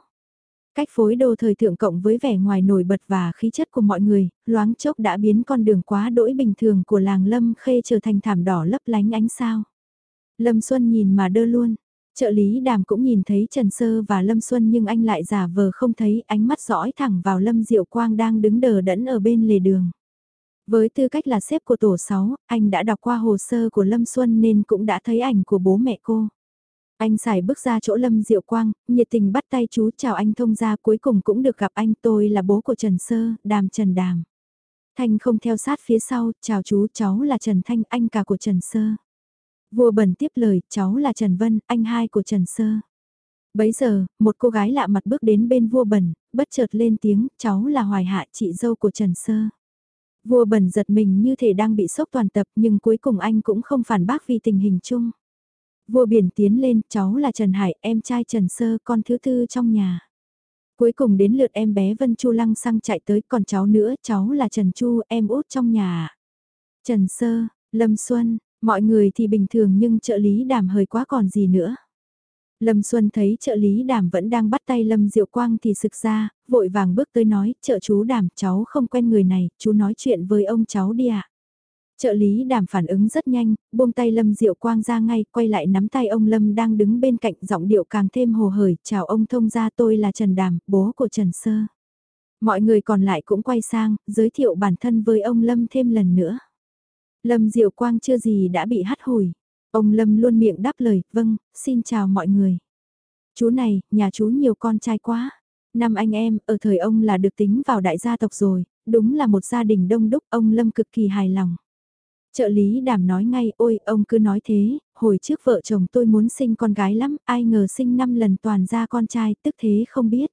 Cách phối đồ thời thượng cộng với vẻ ngoài nổi bật và khí chất của mọi người, loáng chốc đã biến con đường quá đỗi bình thường của làng Lâm Khê trở thành thảm đỏ lấp lánh ánh sao. Lâm Xuân nhìn mà đơ luôn. Trợ lý đàm cũng nhìn thấy Trần Sơ và Lâm Xuân nhưng anh lại giả vờ không thấy ánh mắt dõi thẳng vào Lâm Diệu Quang đang đứng đờ đẫn ở bên lề đường. Với tư cách là sếp của tổ 6, anh đã đọc qua hồ sơ của Lâm Xuân nên cũng đã thấy ảnh của bố mẹ cô. Anh xài bước ra chỗ Lâm Diệu Quang, nhiệt tình bắt tay chú chào anh thông gia cuối cùng cũng được gặp anh tôi là bố của Trần Sơ, Đàm Trần Đàm. Thanh không theo sát phía sau, chào chú cháu là Trần Thanh, anh cả của Trần Sơ. Vua bẩn tiếp lời, cháu là Trần Vân, anh hai của Trần Sơ. Bấy giờ, một cô gái lạ mặt bước đến bên vua bẩn, bất chợt lên tiếng, cháu là Hoài Hạ chị dâu của Trần Sơ. Vua bẩn giật mình như thể đang bị sốc toàn tập nhưng cuối cùng anh cũng không phản bác vì tình hình chung. Vua biển tiến lên, cháu là Trần Hải, em trai Trần Sơ, con thứ tư trong nhà. Cuối cùng đến lượt em bé Vân Chu lăng xăng chạy tới, còn cháu nữa, cháu là Trần Chu, em út trong nhà. Trần Sơ, Lâm Xuân, mọi người thì bình thường nhưng trợ lý đàm hơi quá còn gì nữa. Lâm Xuân thấy trợ lý đàm vẫn đang bắt tay Lâm Diệu Quang thì sực ra, vội vàng bước tới nói, trợ chú đàm cháu không quen người này, chú nói chuyện với ông cháu đi ạ. Trợ lý đàm phản ứng rất nhanh, buông tay Lâm Diệu Quang ra ngay, quay lại nắm tay ông Lâm đang đứng bên cạnh giọng điệu càng thêm hồ hởi, chào ông thông gia tôi là Trần Đàm, bố của Trần Sơ. Mọi người còn lại cũng quay sang, giới thiệu bản thân với ông Lâm thêm lần nữa. Lâm Diệu Quang chưa gì đã bị hắt hủi. Ông Lâm luôn miệng đáp lời, vâng, xin chào mọi người. Chú này, nhà chú nhiều con trai quá. Năm anh em, ở thời ông là được tính vào đại gia tộc rồi, đúng là một gia đình đông đúc, ông Lâm cực kỳ hài lòng. Trợ lý đảm nói ngay, ôi, ông cứ nói thế, hồi trước vợ chồng tôi muốn sinh con gái lắm, ai ngờ sinh năm lần toàn ra con trai, tức thế không biết.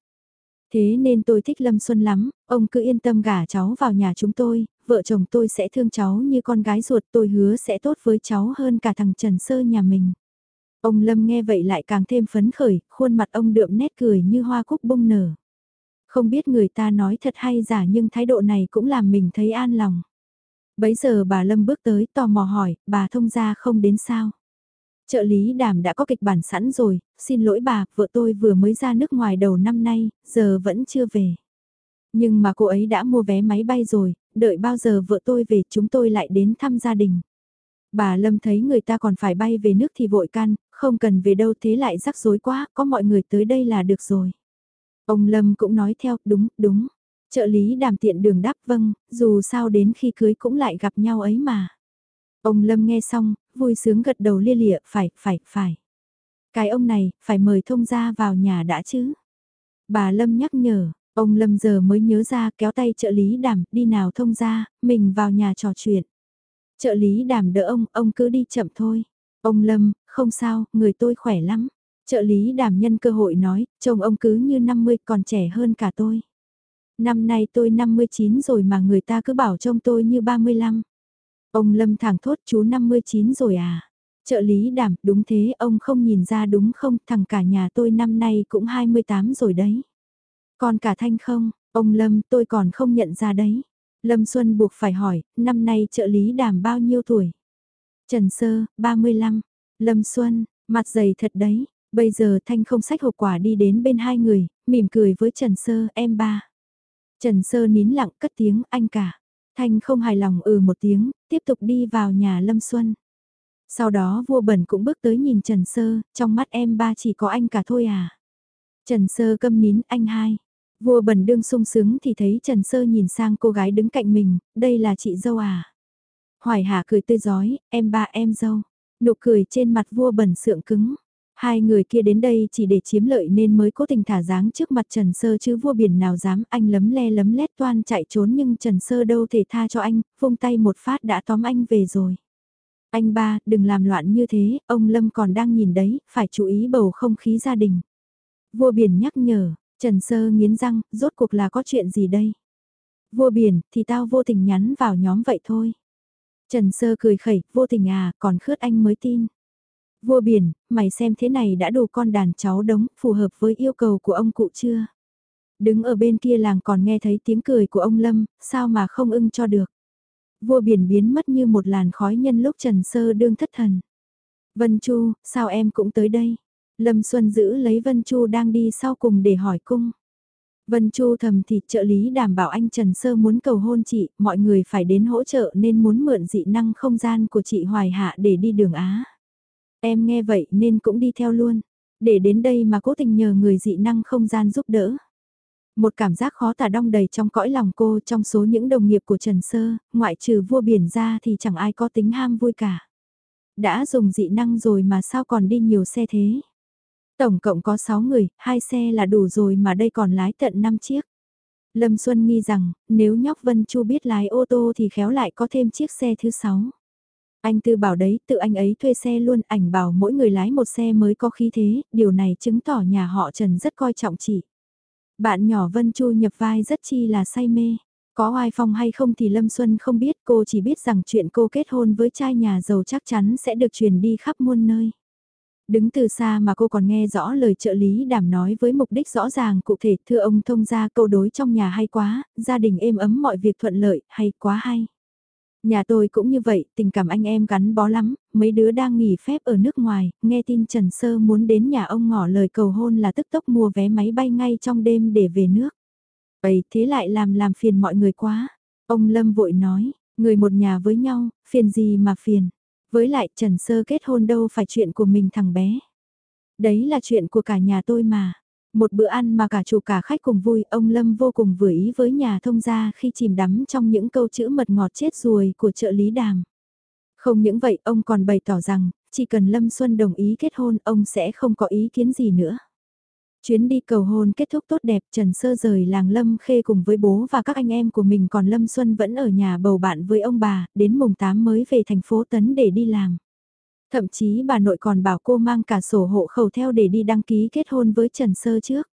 Thế nên tôi thích Lâm Xuân lắm, ông cứ yên tâm gả cháu vào nhà chúng tôi, vợ chồng tôi sẽ thương cháu như con gái ruột tôi hứa sẽ tốt với cháu hơn cả thằng Trần Sơ nhà mình. Ông Lâm nghe vậy lại càng thêm phấn khởi, khuôn mặt ông đượm nét cười như hoa cúc bông nở. Không biết người ta nói thật hay giả nhưng thái độ này cũng làm mình thấy an lòng. Bấy giờ bà Lâm bước tới tò mò hỏi, bà thông gia không đến sao? Trợ lý đàm đã có kịch bản sẵn rồi, xin lỗi bà, vợ tôi vừa mới ra nước ngoài đầu năm nay, giờ vẫn chưa về. Nhưng mà cô ấy đã mua vé máy bay rồi, đợi bao giờ vợ tôi về chúng tôi lại đến thăm gia đình. Bà Lâm thấy người ta còn phải bay về nước thì vội can, không cần về đâu thế lại rắc rối quá, có mọi người tới đây là được rồi. Ông Lâm cũng nói theo, đúng, đúng. Trợ lý đàm tiện đường đáp vâng, dù sao đến khi cưới cũng lại gặp nhau ấy mà. Ông Lâm nghe xong, vui sướng gật đầu lia lịa, phải, phải, phải. Cái ông này, phải mời thông gia vào nhà đã chứ. Bà Lâm nhắc nhở, ông Lâm giờ mới nhớ ra kéo tay trợ lý đảm đi nào thông gia, mình vào nhà trò chuyện. Trợ lý đảm đỡ ông, ông cứ đi chậm thôi. Ông Lâm, không sao, người tôi khỏe lắm. Trợ lý đảm nhân cơ hội nói, chồng ông cứ như 50 còn trẻ hơn cả tôi. Năm nay tôi 59 rồi mà người ta cứ bảo trông tôi như 35. Ông Lâm thẳng thốt chú 59 rồi à? Trợ lý đảm, đúng thế, ông không nhìn ra đúng không, thằng cả nhà tôi năm nay cũng 28 rồi đấy. Còn cả Thanh không, ông Lâm tôi còn không nhận ra đấy. Lâm Xuân buộc phải hỏi, năm nay trợ lý đảm bao nhiêu tuổi? Trần Sơ, 35. Lâm Xuân, mặt dày thật đấy. Bây giờ Thanh không sách hộp quả đi đến bên hai người, mỉm cười với Trần Sơ, em ba. Trần Sơ nín lặng cất tiếng anh cả. Thanh không hài lòng ừ một tiếng, tiếp tục đi vào nhà Lâm Xuân. Sau đó vua bẩn cũng bước tới nhìn Trần Sơ, trong mắt em ba chỉ có anh cả thôi à. Trần Sơ câm nín anh hai. Vua bẩn đương sung sướng thì thấy Trần Sơ nhìn sang cô gái đứng cạnh mình, đây là chị dâu à. Hoài Hà cười tươi giói, em ba em dâu. Nụ cười trên mặt vua bẩn sượng cứng. Hai người kia đến đây chỉ để chiếm lợi nên mới cố tình thả dáng trước mặt Trần Sơ chứ vua biển nào dám anh lấm le lấm lét toan chạy trốn nhưng Trần Sơ đâu thể tha cho anh, vung tay một phát đã tóm anh về rồi. Anh ba, đừng làm loạn như thế, ông Lâm còn đang nhìn đấy, phải chú ý bầu không khí gia đình. Vua biển nhắc nhở, Trần Sơ nghiến răng, rốt cuộc là có chuyện gì đây? Vua biển, thì tao vô tình nhắn vào nhóm vậy thôi. Trần Sơ cười khẩy, vô tình à, còn khướt anh mới tin. Vua biển, mày xem thế này đã đủ con đàn cháu đống, phù hợp với yêu cầu của ông cụ chưa? Đứng ở bên kia làng còn nghe thấy tiếng cười của ông Lâm, sao mà không ưng cho được? Vua biển biến mất như một làn khói nhân lúc Trần Sơ đương thất thần. Vân Chu, sao em cũng tới đây? Lâm Xuân giữ lấy Vân Chu đang đi sau cùng để hỏi cung. Vân Chu thầm thì trợ lý đảm bảo anh Trần Sơ muốn cầu hôn chị, mọi người phải đến hỗ trợ nên muốn mượn dị năng không gian của chị Hoài Hạ để đi đường Á. Em nghe vậy nên cũng đi theo luôn. Để đến đây mà cố tình nhờ người dị năng không gian giúp đỡ. Một cảm giác khó tả đong đầy trong cõi lòng cô trong số những đồng nghiệp của Trần Sơ, ngoại trừ vua biển ra thì chẳng ai có tính ham vui cả. Đã dùng dị năng rồi mà sao còn đi nhiều xe thế? Tổng cộng có 6 người, hai xe là đủ rồi mà đây còn lái tận 5 chiếc. Lâm Xuân nghi rằng, nếu nhóc Vân Chu biết lái ô tô thì khéo lại có thêm chiếc xe thứ 6. Anh Tư bảo đấy, tự anh ấy thuê xe luôn, ảnh bảo mỗi người lái một xe mới có khí thế, điều này chứng tỏ nhà họ Trần rất coi trọng chị. Bạn nhỏ Vân Chu nhập vai rất chi là say mê. Có ai phong hay không thì Lâm Xuân không biết, cô chỉ biết rằng chuyện cô kết hôn với trai nhà giàu chắc chắn sẽ được truyền đi khắp muôn nơi. Đứng từ xa mà cô còn nghe rõ lời trợ lý đảm nói với mục đích rõ ràng cụ thể, thưa ông thông ra câu đối trong nhà hay quá, gia đình êm ấm mọi việc thuận lợi, hay quá hay. Nhà tôi cũng như vậy, tình cảm anh em gắn bó lắm, mấy đứa đang nghỉ phép ở nước ngoài, nghe tin Trần Sơ muốn đến nhà ông ngỏ lời cầu hôn là tức tốc mua vé máy bay ngay trong đêm để về nước. Vậy thế lại làm làm phiền mọi người quá. Ông Lâm vội nói, người một nhà với nhau, phiền gì mà phiền. Với lại Trần Sơ kết hôn đâu phải chuyện của mình thằng bé. Đấy là chuyện của cả nhà tôi mà. Một bữa ăn mà cả chủ cả khách cùng vui, ông Lâm vô cùng vừa ý với nhà thông gia khi chìm đắm trong những câu chữ mật ngọt chết ruồi của trợ lý đàm. Không những vậy, ông còn bày tỏ rằng, chỉ cần Lâm Xuân đồng ý kết hôn, ông sẽ không có ý kiến gì nữa. Chuyến đi cầu hôn kết thúc tốt đẹp, Trần Sơ rời làng Lâm Khê cùng với bố và các anh em của mình còn Lâm Xuân vẫn ở nhà bầu bạn với ông bà, đến mùng 8 mới về thành phố Tấn để đi làm. Thậm chí bà nội còn bảo cô mang cả sổ hộ khẩu theo để đi đăng ký kết hôn với Trần Sơ trước.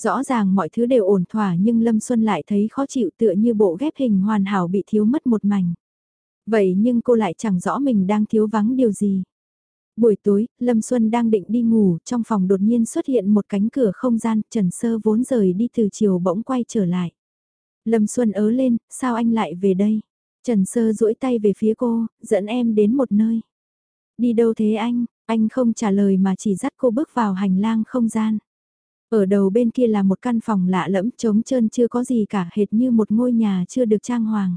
Rõ ràng mọi thứ đều ổn thỏa nhưng Lâm Xuân lại thấy khó chịu tựa như bộ ghép hình hoàn hảo bị thiếu mất một mảnh. Vậy nhưng cô lại chẳng rõ mình đang thiếu vắng điều gì. Buổi tối, Lâm Xuân đang định đi ngủ, trong phòng đột nhiên xuất hiện một cánh cửa không gian, Trần Sơ vốn rời đi từ chiều bỗng quay trở lại. Lâm Xuân ớ lên, sao anh lại về đây? Trần Sơ duỗi tay về phía cô, dẫn em đến một nơi. Đi đâu thế anh? Anh không trả lời mà chỉ dắt cô bước vào hành lang không gian. Ở đầu bên kia là một căn phòng lạ lẫm trống trơn chưa có gì cả hệt như một ngôi nhà chưa được trang hoàng.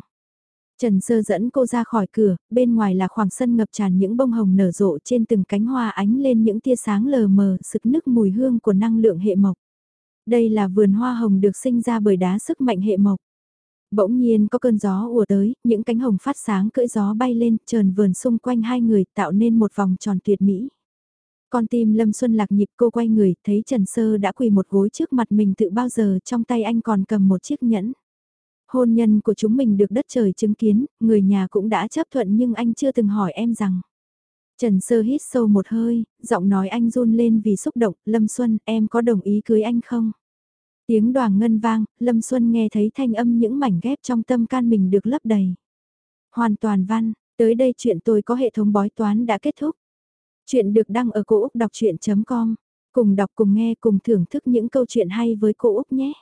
Trần Sơ dẫn cô ra khỏi cửa, bên ngoài là khoảng sân ngập tràn những bông hồng nở rộ trên từng cánh hoa ánh lên những tia sáng lờ mờ sực nức mùi hương của năng lượng hệ mộc. Đây là vườn hoa hồng được sinh ra bởi đá sức mạnh hệ mộc. Bỗng nhiên có cơn gió ùa tới, những cánh hồng phát sáng cưỡi gió bay lên, trờn vườn xung quanh hai người tạo nên một vòng tròn tuyệt mỹ. Con tim Lâm Xuân lạc nhịp cô quay người, thấy Trần Sơ đã quỳ một gối trước mặt mình tự bao giờ trong tay anh còn cầm một chiếc nhẫn. Hôn nhân của chúng mình được đất trời chứng kiến, người nhà cũng đã chấp thuận nhưng anh chưa từng hỏi em rằng. Trần Sơ hít sâu một hơi, giọng nói anh run lên vì xúc động, Lâm Xuân, em có đồng ý cưới anh không? Tiếng đoàn ngân vang, Lâm Xuân nghe thấy thanh âm những mảnh ghép trong tâm can mình được lấp đầy. Hoàn toàn văn, tới đây chuyện tôi có hệ thống bói toán đã kết thúc. Chuyện được đăng ở cô Úc Đọc Chuyện.com. Cùng đọc cùng nghe cùng thưởng thức những câu chuyện hay với cô Úc nhé.